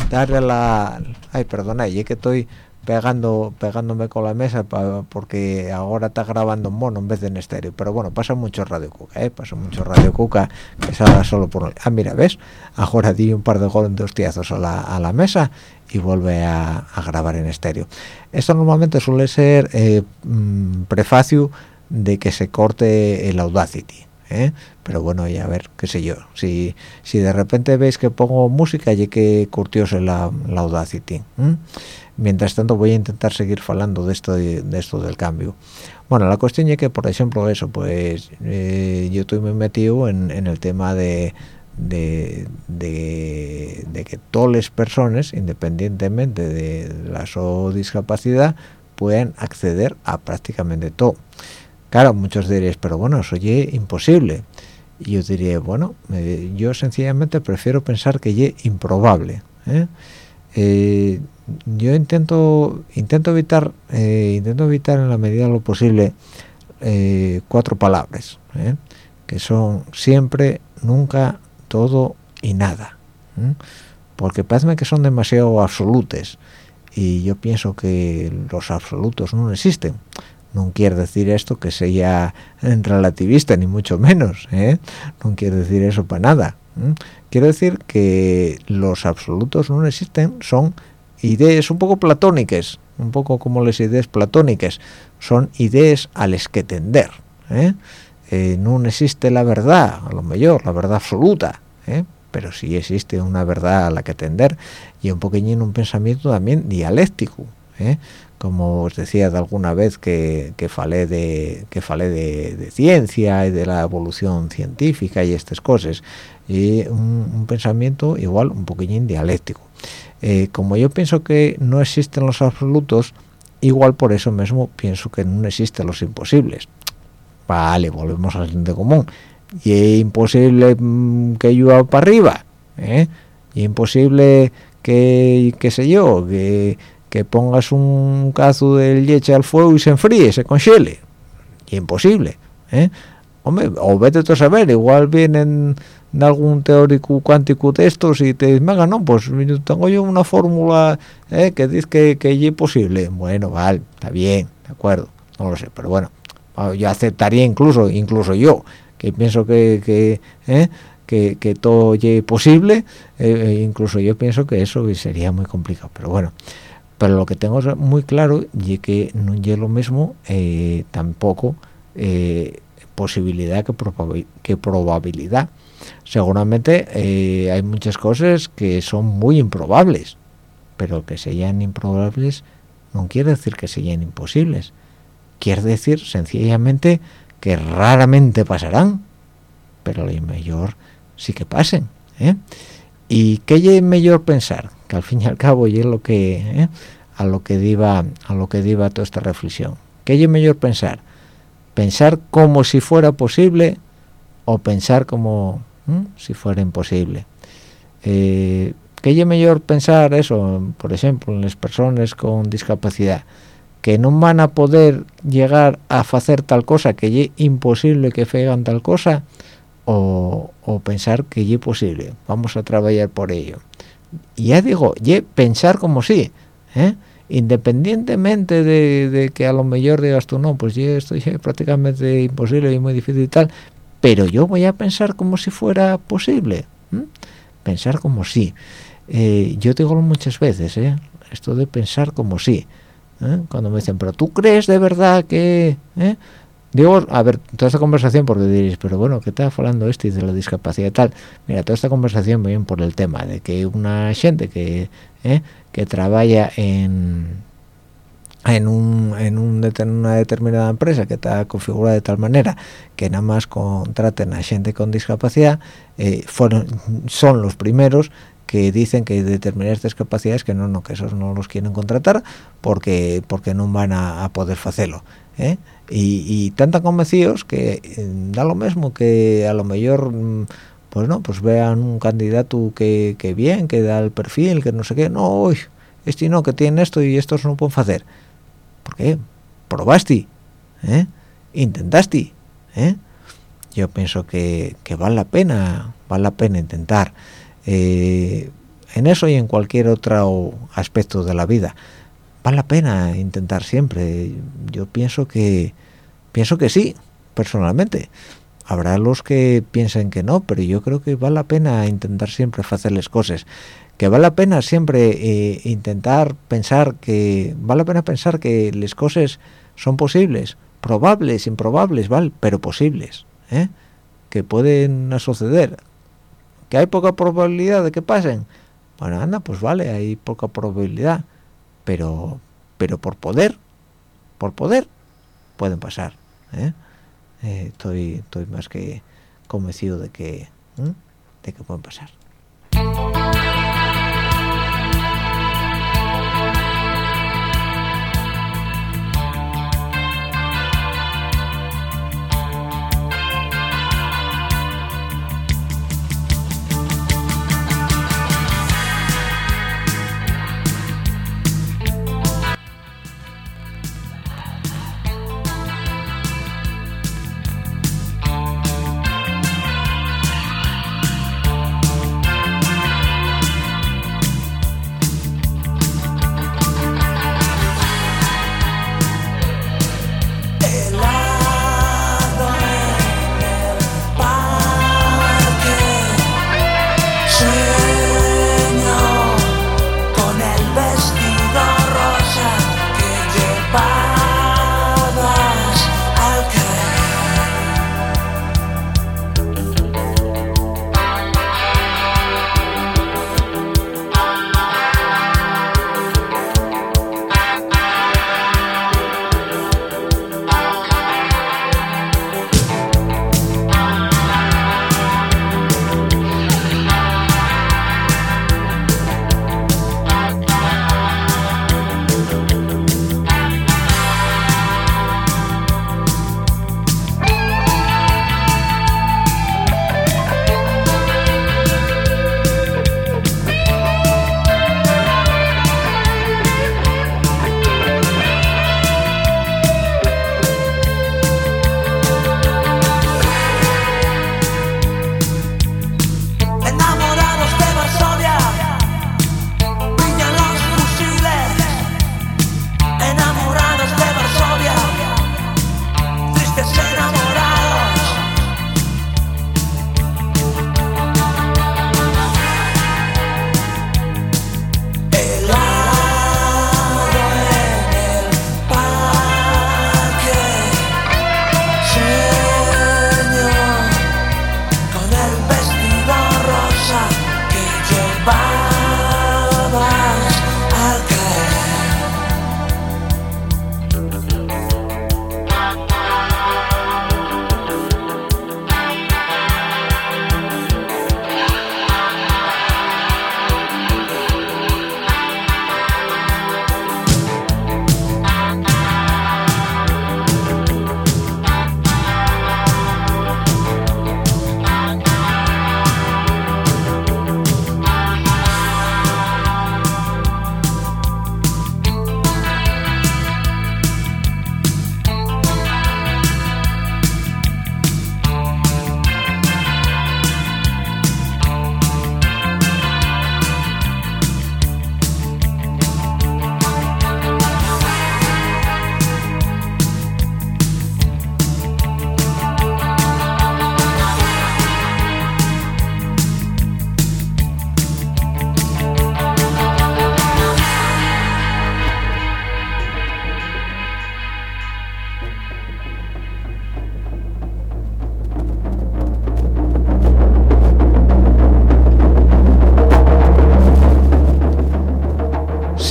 dar la ay perdona y que estoy pegando pegándome con la mesa porque ahora está grabando en mono en vez de en estéreo pero bueno pasa mucho radio cuca ¿eh? pasa mucho radio cuca que salga solo por ah mira ves ahora di un par de golpes tiazos a la, a la mesa y vuelve a, grabar en estéreo esto normalmente suele ser eh, mm, prefacio de que se corte el Audacity ¿eh? pero bueno ya a ver qué sé yo si si de repente veis que pongo música y que curtiose la, la Audacity mientras tanto voy a intentar seguir hablando de esto de, esto del cambio. Bueno la cuestión es que por ejemplo eso pues eh, yo estoy muy metido en, el tema de que todas las personas independientemente de la su discapacidad puedan acceder a prácticamente todo. Claro muchos diréis pero bueno eso es imposible y yo diría bueno eh, yo sencillamente prefiero pensar que es improbable. Eh, yo intento intento evitar eh, intento evitar en la medida de lo posible eh, cuatro palabras que son siempre nunca todo y nada porque parece que son demasiado absolutes y yo pienso que los absolutos no existen. No quiere decir esto que sea relativista ni mucho menos no quiere decir eso para nada Quiero decir que los absolutos no existen, son ideas un poco platónicas, un poco como las ideas platónicas, son ideas a las que tender. ¿eh? Eh, no existe la verdad, a lo mejor, la verdad absoluta, ¿eh? pero sí existe una verdad a la que tender y un poquillín un pensamiento también dialéctico. como os decía de alguna vez que, que falé de que falé de, ciencia y de la evolución científica y estas cosas y un, pensamiento igual un poquillín dialéctico eh, como yo pienso que no existen los absolutos igual por eso mismo pienso que no existen los imposibles vale volvemos al sentido común y es imposible mm, que llueva para arriba ¿eh? y imposible que qué sé yo que, que pongas un cazo de leche al fuego y se enfríe se congele imposible ¿eh? Hombre, o vete a saber igual vienen de algún teórico cuántico de estos y te dicen, venga, no, pues tengo yo una fórmula eh, que dice que, es posible. Bueno, vale, está bien, de acuerdo, no lo sé, pero bueno, yo aceptaría incluso, incluso yo, que pienso que, que, eh, todo es posible, eh, e incluso yo pienso que eso sería muy complicado, pero bueno. Pero lo que tengo muy claro es que no es lo mismo tampoco posibilidad que, que probabilidad seguramente eh, hay muchas cosas que son muy improbables pero que sean improbables no quiere decir que sean imposibles quiere decir sencillamente que raramente pasarán pero lo mejor sí que pasen ¿eh? y qué es mejor pensar que al fin y al cabo y es lo que ¿eh? a lo que diva a lo que diva toda esta reflexión qué es mejor pensar pensar como si fuera posible o pensar como si fuera imposible. Eh, que es mejor pensar eso por ejemplo en las personas con discapacidad que no van a poder llegar a hacer tal cosa que es imposible que hagan tal cosa o, pensar que es posible. Vamos a trabajar por ello. Y ya digo y pensar como si ¿eh? independientemente de, que a lo mejor digas tú no pues ya esto es prácticamente imposible y muy difícil y tal pero yo voy a pensar como si fuera posible pensar como si eh, yo digo muchas veces ¿eh? esto de pensar como si ¿eh? cuando me dicen pero tú crees de verdad que ¿eh? digo a ver toda esta conversación porque diréis pero bueno qué está hablando este de la discapacidad y tal mira toda esta conversación viene por el tema de que una gente que que trabaja en en, un, en, una determinada empresa que está configurada de tal manera que nada más contraten a gente con discapacidad, eh, son los primeros que dicen que determinadas discapacidades que no, no, que esos no los quieren contratar porque porque no van a, poder hacerlo. ¿eh? Y, y tan convencidos que eh, da lo mismo que a lo mejor mm, pues no pues vean un candidato que, que bien que da el perfil que no sé qué no este no que tiene esto y estos no pueden hacer ¿Por qué? Probaste, ¿eh? Intentaste, ¿eh? Yo pienso que, vale la pena, vale la pena intentar. Eh, en eso y en cualquier otro aspecto de la vida. vale la pena intentar siempre yo pienso que pienso que sí personalmente habrá los que piensen que no pero yo creo que vale la pena intentar siempre hacerles cosas que vale la pena siempre eh, intentar pensar que vale la pena pensar que las cosas son posibles probables improbables vale pero posibles ¿eh? que pueden suceder. Que hay poca probabilidad de que pasen bueno anda pues vale hay poca probabilidad pero pero por poder por poder pueden pasar ¿eh? Eh, estoy estoy más que convencido de que de que pueden pasar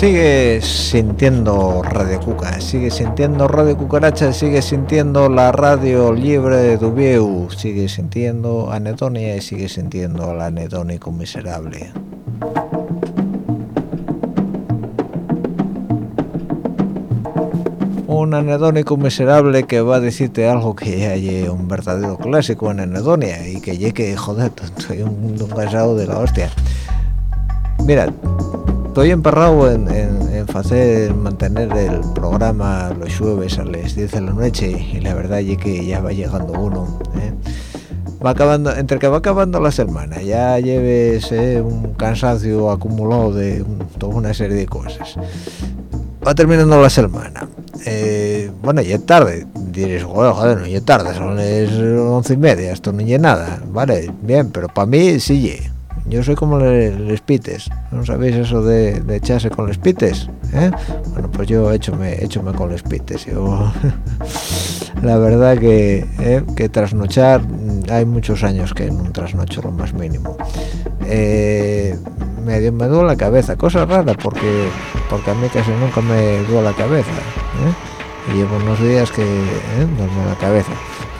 sigue sintiendo Radio Cuca, sigue sintiendo Radio Cucaracha, sigue sintiendo la radio libre de Dubieu, sigue sintiendo anedonia y sigue sintiendo al anedónico miserable. Un anedónico miserable que va a decirte algo que ya hay un verdadero clásico en anedonia y que que, joder, estoy un, un cansado de la hostia. Mira, estoy emperrado en, hacer mantener el programa los jueves a las 10 de la noche y la verdad es que ya va llegando uno ¿eh? va acabando entre que va acabando la semana ya lleves ¿eh? un cansancio acumulado de toda una serie de cosas va terminando la semana. Eh, bueno, ya es tarde. Diréis, joder, joder, no ya es tarde, son las once y media, esto no es nada. Vale, bien, pero para mí sí Yo soy como los pites, ¿no sabéis eso de, echarse con los pites? ¿eh? Bueno, pues yo he hecho me con los pites. Yo, la verdad que, ¿eh? que trasnochar, mm, hay muchos años que no trasnocho lo más mínimo. Eh, me duele la cabeza, cosa rara porque porque a mí casi nunca me duele la cabeza. Y llevo unos días que duerme la cabeza.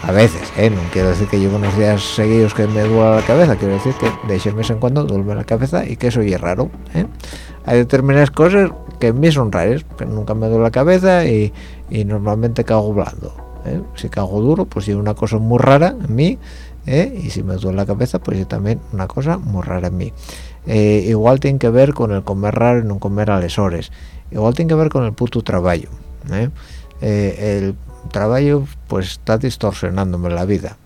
A veces, ¿eh? no quiero decir que llevo unos días seguidos que me duele la cabeza, quiero decir que de vez en cuando duerme la cabeza y que eso es raro. ¿eh? Hay determinadas cosas que a mí son raras, que nunca me duele la cabeza y, y normalmente cago blando. ¿eh? Si cago duro, pues es una cosa muy rara en mí, ¿eh? y si me duele la cabeza, pues es también una cosa muy rara en mí. Eh, igual tiene que ver con el comer raro y no comer a igual tiene que ver con el puto trabajo ¿eh? Eh, el trabajo pues está distorsionándome la vida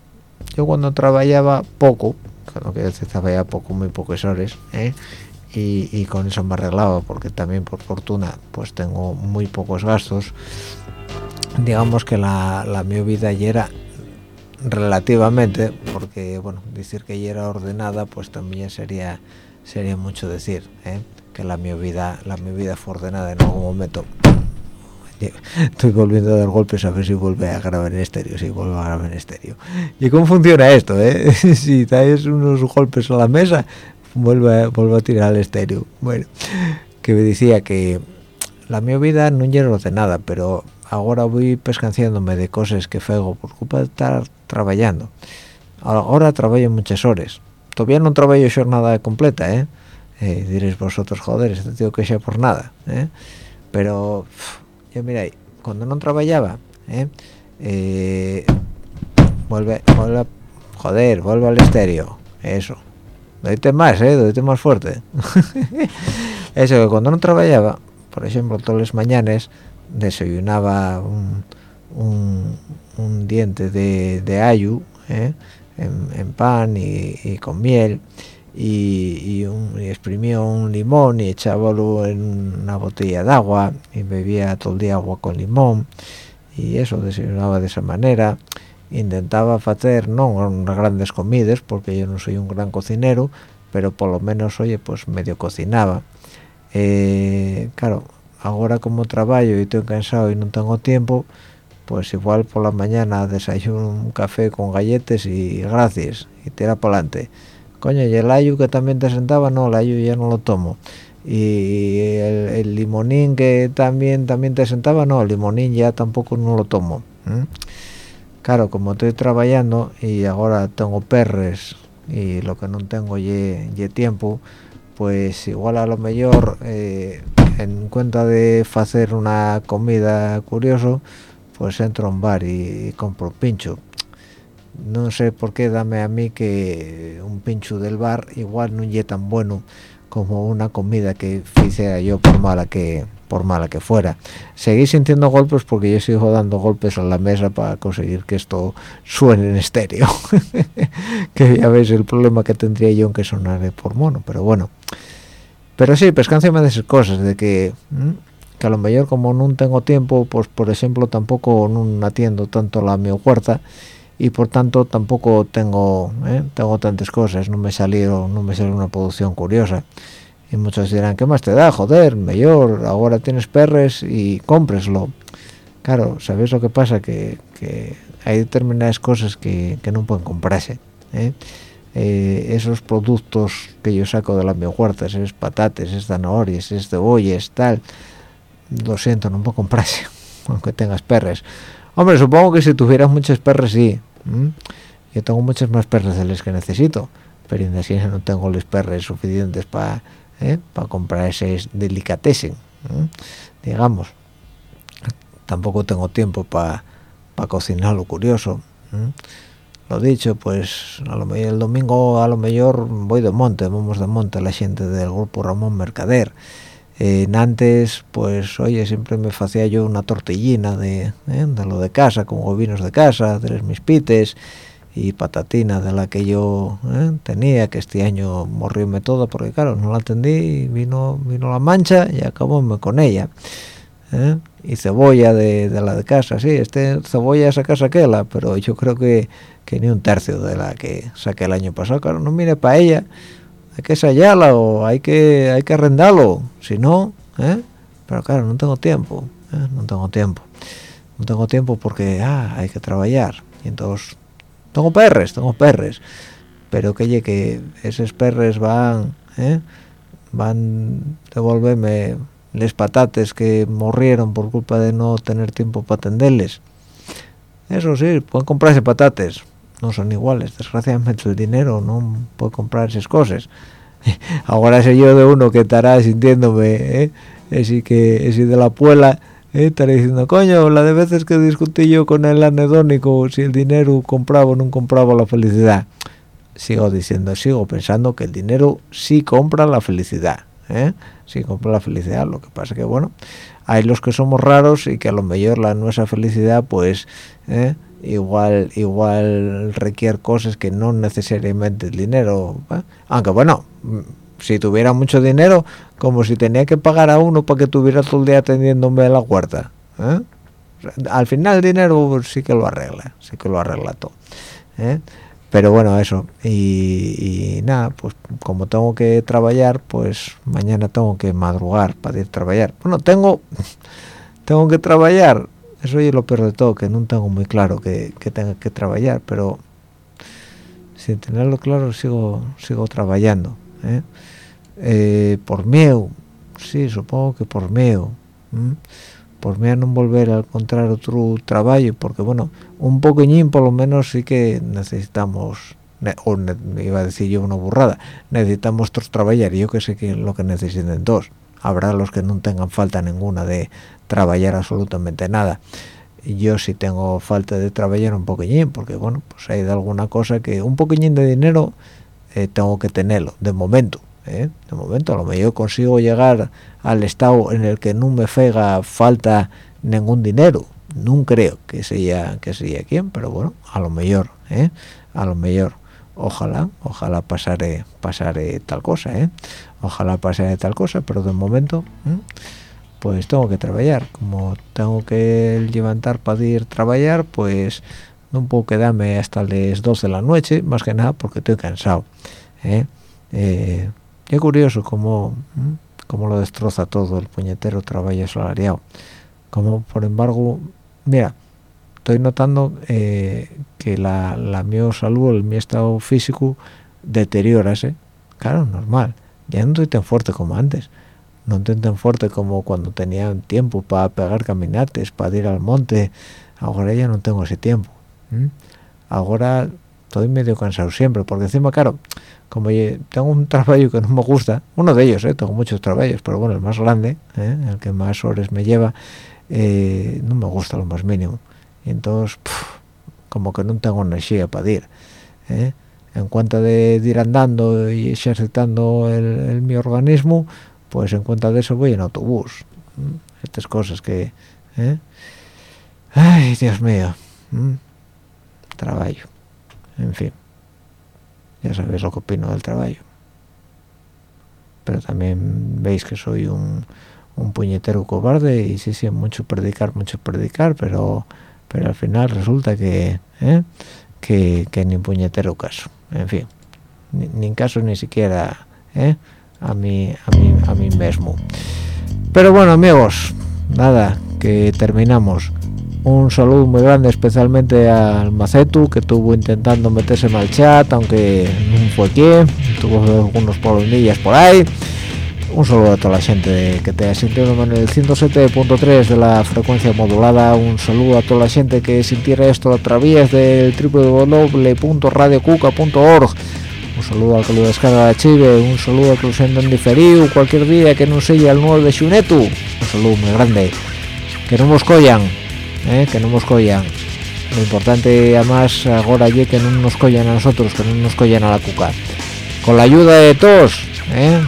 yo cuando trabajaba poco cuando trabajaba poco muy pocos horas y, con eso me arreglaba porque también por fortuna pues tengo muy pocos gastos digamos que la, la mi vida ya era relativamente porque bueno decir que ya era ordenada pues también sería sería mucho decir ¿eh? que la mi vida la mi vida fue ordenada en algún momento estoy volviendo a dar golpes a ver si vuelve a grabar en estéreo si vuelve a grabar en estéreo y cómo funciona esto ¿eh? si dais unos golpes a la mesa vuelve vuelve a tirar al estéreo bueno que me decía que la mi vida no era ordenada pero ahora voy pescanciándome de cosas que fego por culpa de estar trabajando ahora trabajo muchas horas todavía no trabajo jornada completa ¿eh? eh diréis vosotros joder este tío que sea por nada ¿eh? pero yo mira cuando no trabajaba ¿eh? eh, vuelve vuelve joder vuelve al estéreo eso doyte más eh doyte más fuerte eso que cuando no trabajaba por ejemplo todas las mañanas desayunaba un, diente de, de ayu ¿eh? en, pan y, con miel y, un, exprimía un limón y echábalo en una botella de agua y bebía todo el día agua con limón. Y eso desayunaba de esa manera. Intentaba hacer no grandes comidas porque yo no soy un gran cocinero pero por lo menos oye pues medio cocinaba. Eh, claro ahora como trabajo y estoy cansado y no tengo tiempo pues igual por la mañana desayuno un café con galletes y gracias y tira para adelante coño y el ayu que también te sentaba no el ayu ya no lo tomo. Y el, limonín que también también te sentaba no el limonín ya tampoco no lo tomo claro como estoy trabajando y ahora tengo perres y lo que no tengo ye, tiempo pues igual a lo mejor eh, en cuenta de hacer una comida curioso pues entro a un bar y, compro pincho no sé por qué dame a mí que un pincho del bar igual no es tan bueno como una comida que hiciera yo por mala que por mala que fuera. Seguís sintiendo golpes porque yo sigo dando golpes a la mesa para conseguir que esto suene en estéreo. Que ya veis el problema que tendría yo aunque sonara por mono pero bueno. Pero sí pescancia de esas cosas de que que a lo mejor como no tengo tiempo pues por ejemplo tampoco no atiendo tanto la mi huerta y por tanto tampoco tengo ¿eh? tengo tantas cosas no me salió no me salió una producción curiosa y muchos dirán qué más te da joder mejor ahora tienes perres y cómpreslo claro sabes lo que pasa que, hay determinadas cosas que, no pueden comprarse ¿eh? Eh, esos productos que yo saco de la mi huerta esas patates esas zanahorias esas cebollas tal lo siento, no puedo comprarse, aunque tengas perres. Hombre, supongo que si tuvieras muchas perres, sí. Yo tengo muchas más perres de las que necesito, pero en así no tengo los perres suficientes para ¿eh? para comprar ese delicatessen, digamos. Tampoco tengo tiempo para cocinar lo curioso. Lo dicho, pues a lo mejor el domingo a lo mejor voy de monte, vamos de monte la gente del grupo Ramón Mercader en antes pues oye siempre me hacía yo una tortillina de, ¿eh? de lo de casa con gobinos de casa tres mis pites y patatina de la que yo ¿eh? tenía que este año morrióme toda porque claro no la atendí vino vino la mancha y acabóme con ella ¿eh? y cebolla de, la de casa sí este cebolla esa casa aquella pero yo creo que, que ni un tercio de la que saqué el año pasado claro no mire para ella hay que ensayarla o hay que hay que arrendarlo si no ¿eh? pero claro no tengo tiempo ¿eh? no tengo tiempo no tengo tiempo porque ah, hay que trabajar y entonces tengo perres tengo perres pero que que esos perres van ¿eh? van devolverme les patates que morrieron por culpa de no tener tiempo para atenderles eso sí pueden comprarse patates no son iguales desgraciadamente el dinero no puede comprar esas cosas ahora sé yo de uno que estará sintiéndome ¿eh? ese que ese de la puela ¿eh? estará diciendo coño la de veces que discutí yo con el anedónico si el dinero compraba o no compraba la felicidad sigo diciendo sigo pensando que el dinero sí compra la felicidad ¿eh? sí compra la felicidad lo que pasa que bueno hay los que somos raros y que a lo mejor la nuestra felicidad pues ¿eh? Igual igual requiere cosas que no necesariamente el dinero aunque bueno mm, si tuviera mucho dinero como si tenía que pagar a uno para que tuviera todo el día atendiéndome a la huerta ¿eh? al final el dinero sí que lo arregla sí que lo arregla todo ¿eh? pero bueno eso y, nada pues como tengo que trabajar pues mañana tengo que madrugar para ir a trabajar bueno tengo tengo que trabajar eso es lo peor de todo que no tengo muy claro que, que tenga que trabajar pero sin tenerlo claro sigo sigo trabajando ¿eh? Eh, por miedo sí supongo que por miedo por a no volver a encontrar otro trabajo porque bueno un poqueñín por lo menos sí que necesitamos o iba a decir yo una burrada necesitamos todos trabajar yo que sé que lo que necesiten dos habrá los que no tengan falta ninguna de trabajar absolutamente nada yo sí tengo falta de trabajar un poqueñín porque bueno pues hay de alguna cosa que un poqueñín de dinero eh, tengo que tenerlo de momento ¿eh? de momento a lo mejor consigo llegar al estado en el que no me fega falta ningún dinero no creo que sea que sea quien pero bueno a lo mejor ¿eh? a lo mejor ojalá ojalá pasaré pasaré tal cosa ¿eh? ojalá pasaré tal cosa pero de momento pues tengo que trabajar como tengo que levantar para ir a trabajar pues no puedo quedarme hasta las 12 de la noche más que nada porque estoy cansado ¿eh? eh Qué curioso cómo, cómo lo destroza todo el puñetero trabajo asalariado. Como, por embargo, mira, estoy notando eh, que la, la mi salud, mi estado físico, deteriorase. Claro, normal. Ya no estoy tan fuerte como antes. No estoy tan fuerte como cuando tenía tiempo para pegar caminates, para ir al monte. Ahora ya no tengo ese tiempo. Ahora estoy medio cansado siempre, porque encima, claro, como tengo un trabajo que no me gusta, uno de ellos, ¿eh? tengo muchos trabajos, pero bueno, el más grande, ¿eh? el que más horas me lleva, eh, no me gusta lo más mínimo. Y entonces, como que no tengo energía para ir. En cuanto de, ir andando y ejercitando el, mi organismo, pues en cuenta de eso voy en autobús. Estas cosas que... Ay, Dios mío. Trabajo. En fin ya sabéis lo que opino del trabajo pero también veis que soy un, un puñetero cobarde y sí, sí, mucho predicar, mucho predicar, pero pero al final resulta que, ¿eh? que, que, ni puñetero caso. En fin, ni, ni caso ni siquiera ¿eh? A, mí, a, mí, a mí mismo. Pero bueno, amigos, nada, que terminamos. Un saludo muy grande especialmente al Macetu que estuvo intentando meterse el chat aunque no fue quien tuvo algunos polonillas por ahí. Un saludo a toda la gente que te ha sentido en el 107.3 de la frecuencia modulada. Un saludo a toda la gente que sintiera esto a través del www.radiocuca.org un saludo al que lo descarga de Chile, un saludo al que lo sientan diferido cualquier día que no sea el nuevo de Xunetu, un saludo muy grande, que no nos collan, ¿eh? que no nos collan. Lo importante además ahora allí que no nos collan a nosotros que no nos collan a la cuca. Con la ayuda de todos ¿eh?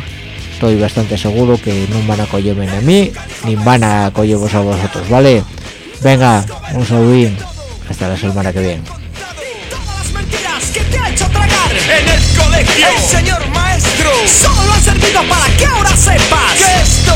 estoy bastante seguro que no van a cogerme a mí ni van a cogeros a vosotros vale venga un saludín hasta la semana que viene El señor maestro. Solo ha servido para que ahora sepas que esto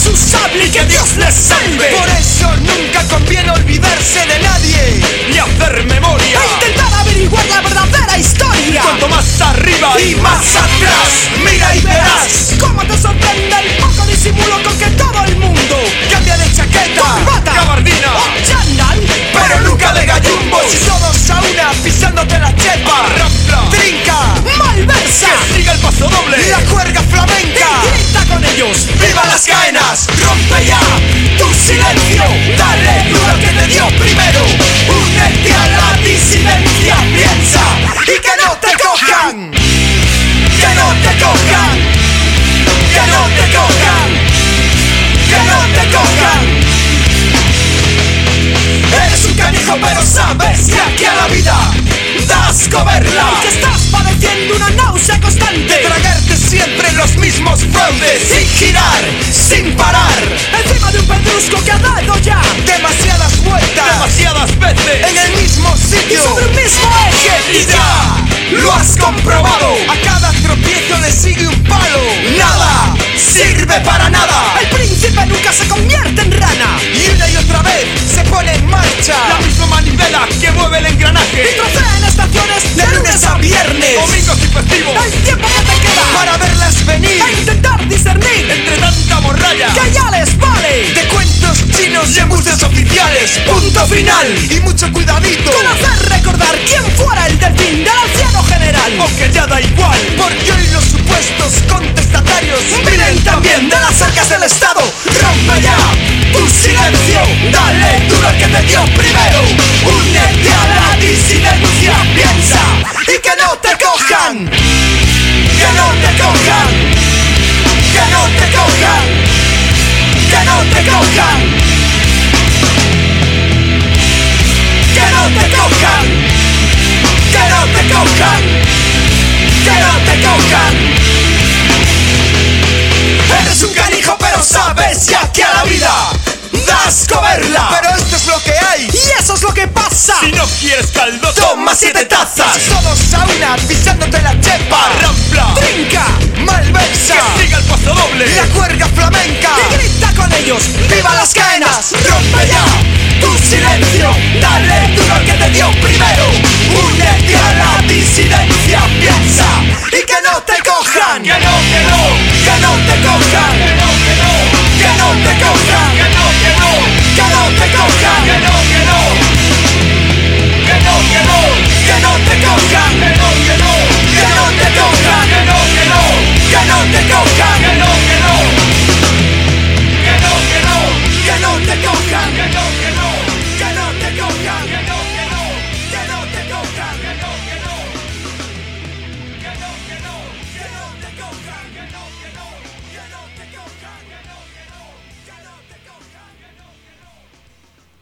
su sable y que Dios les salve. Por eso nunca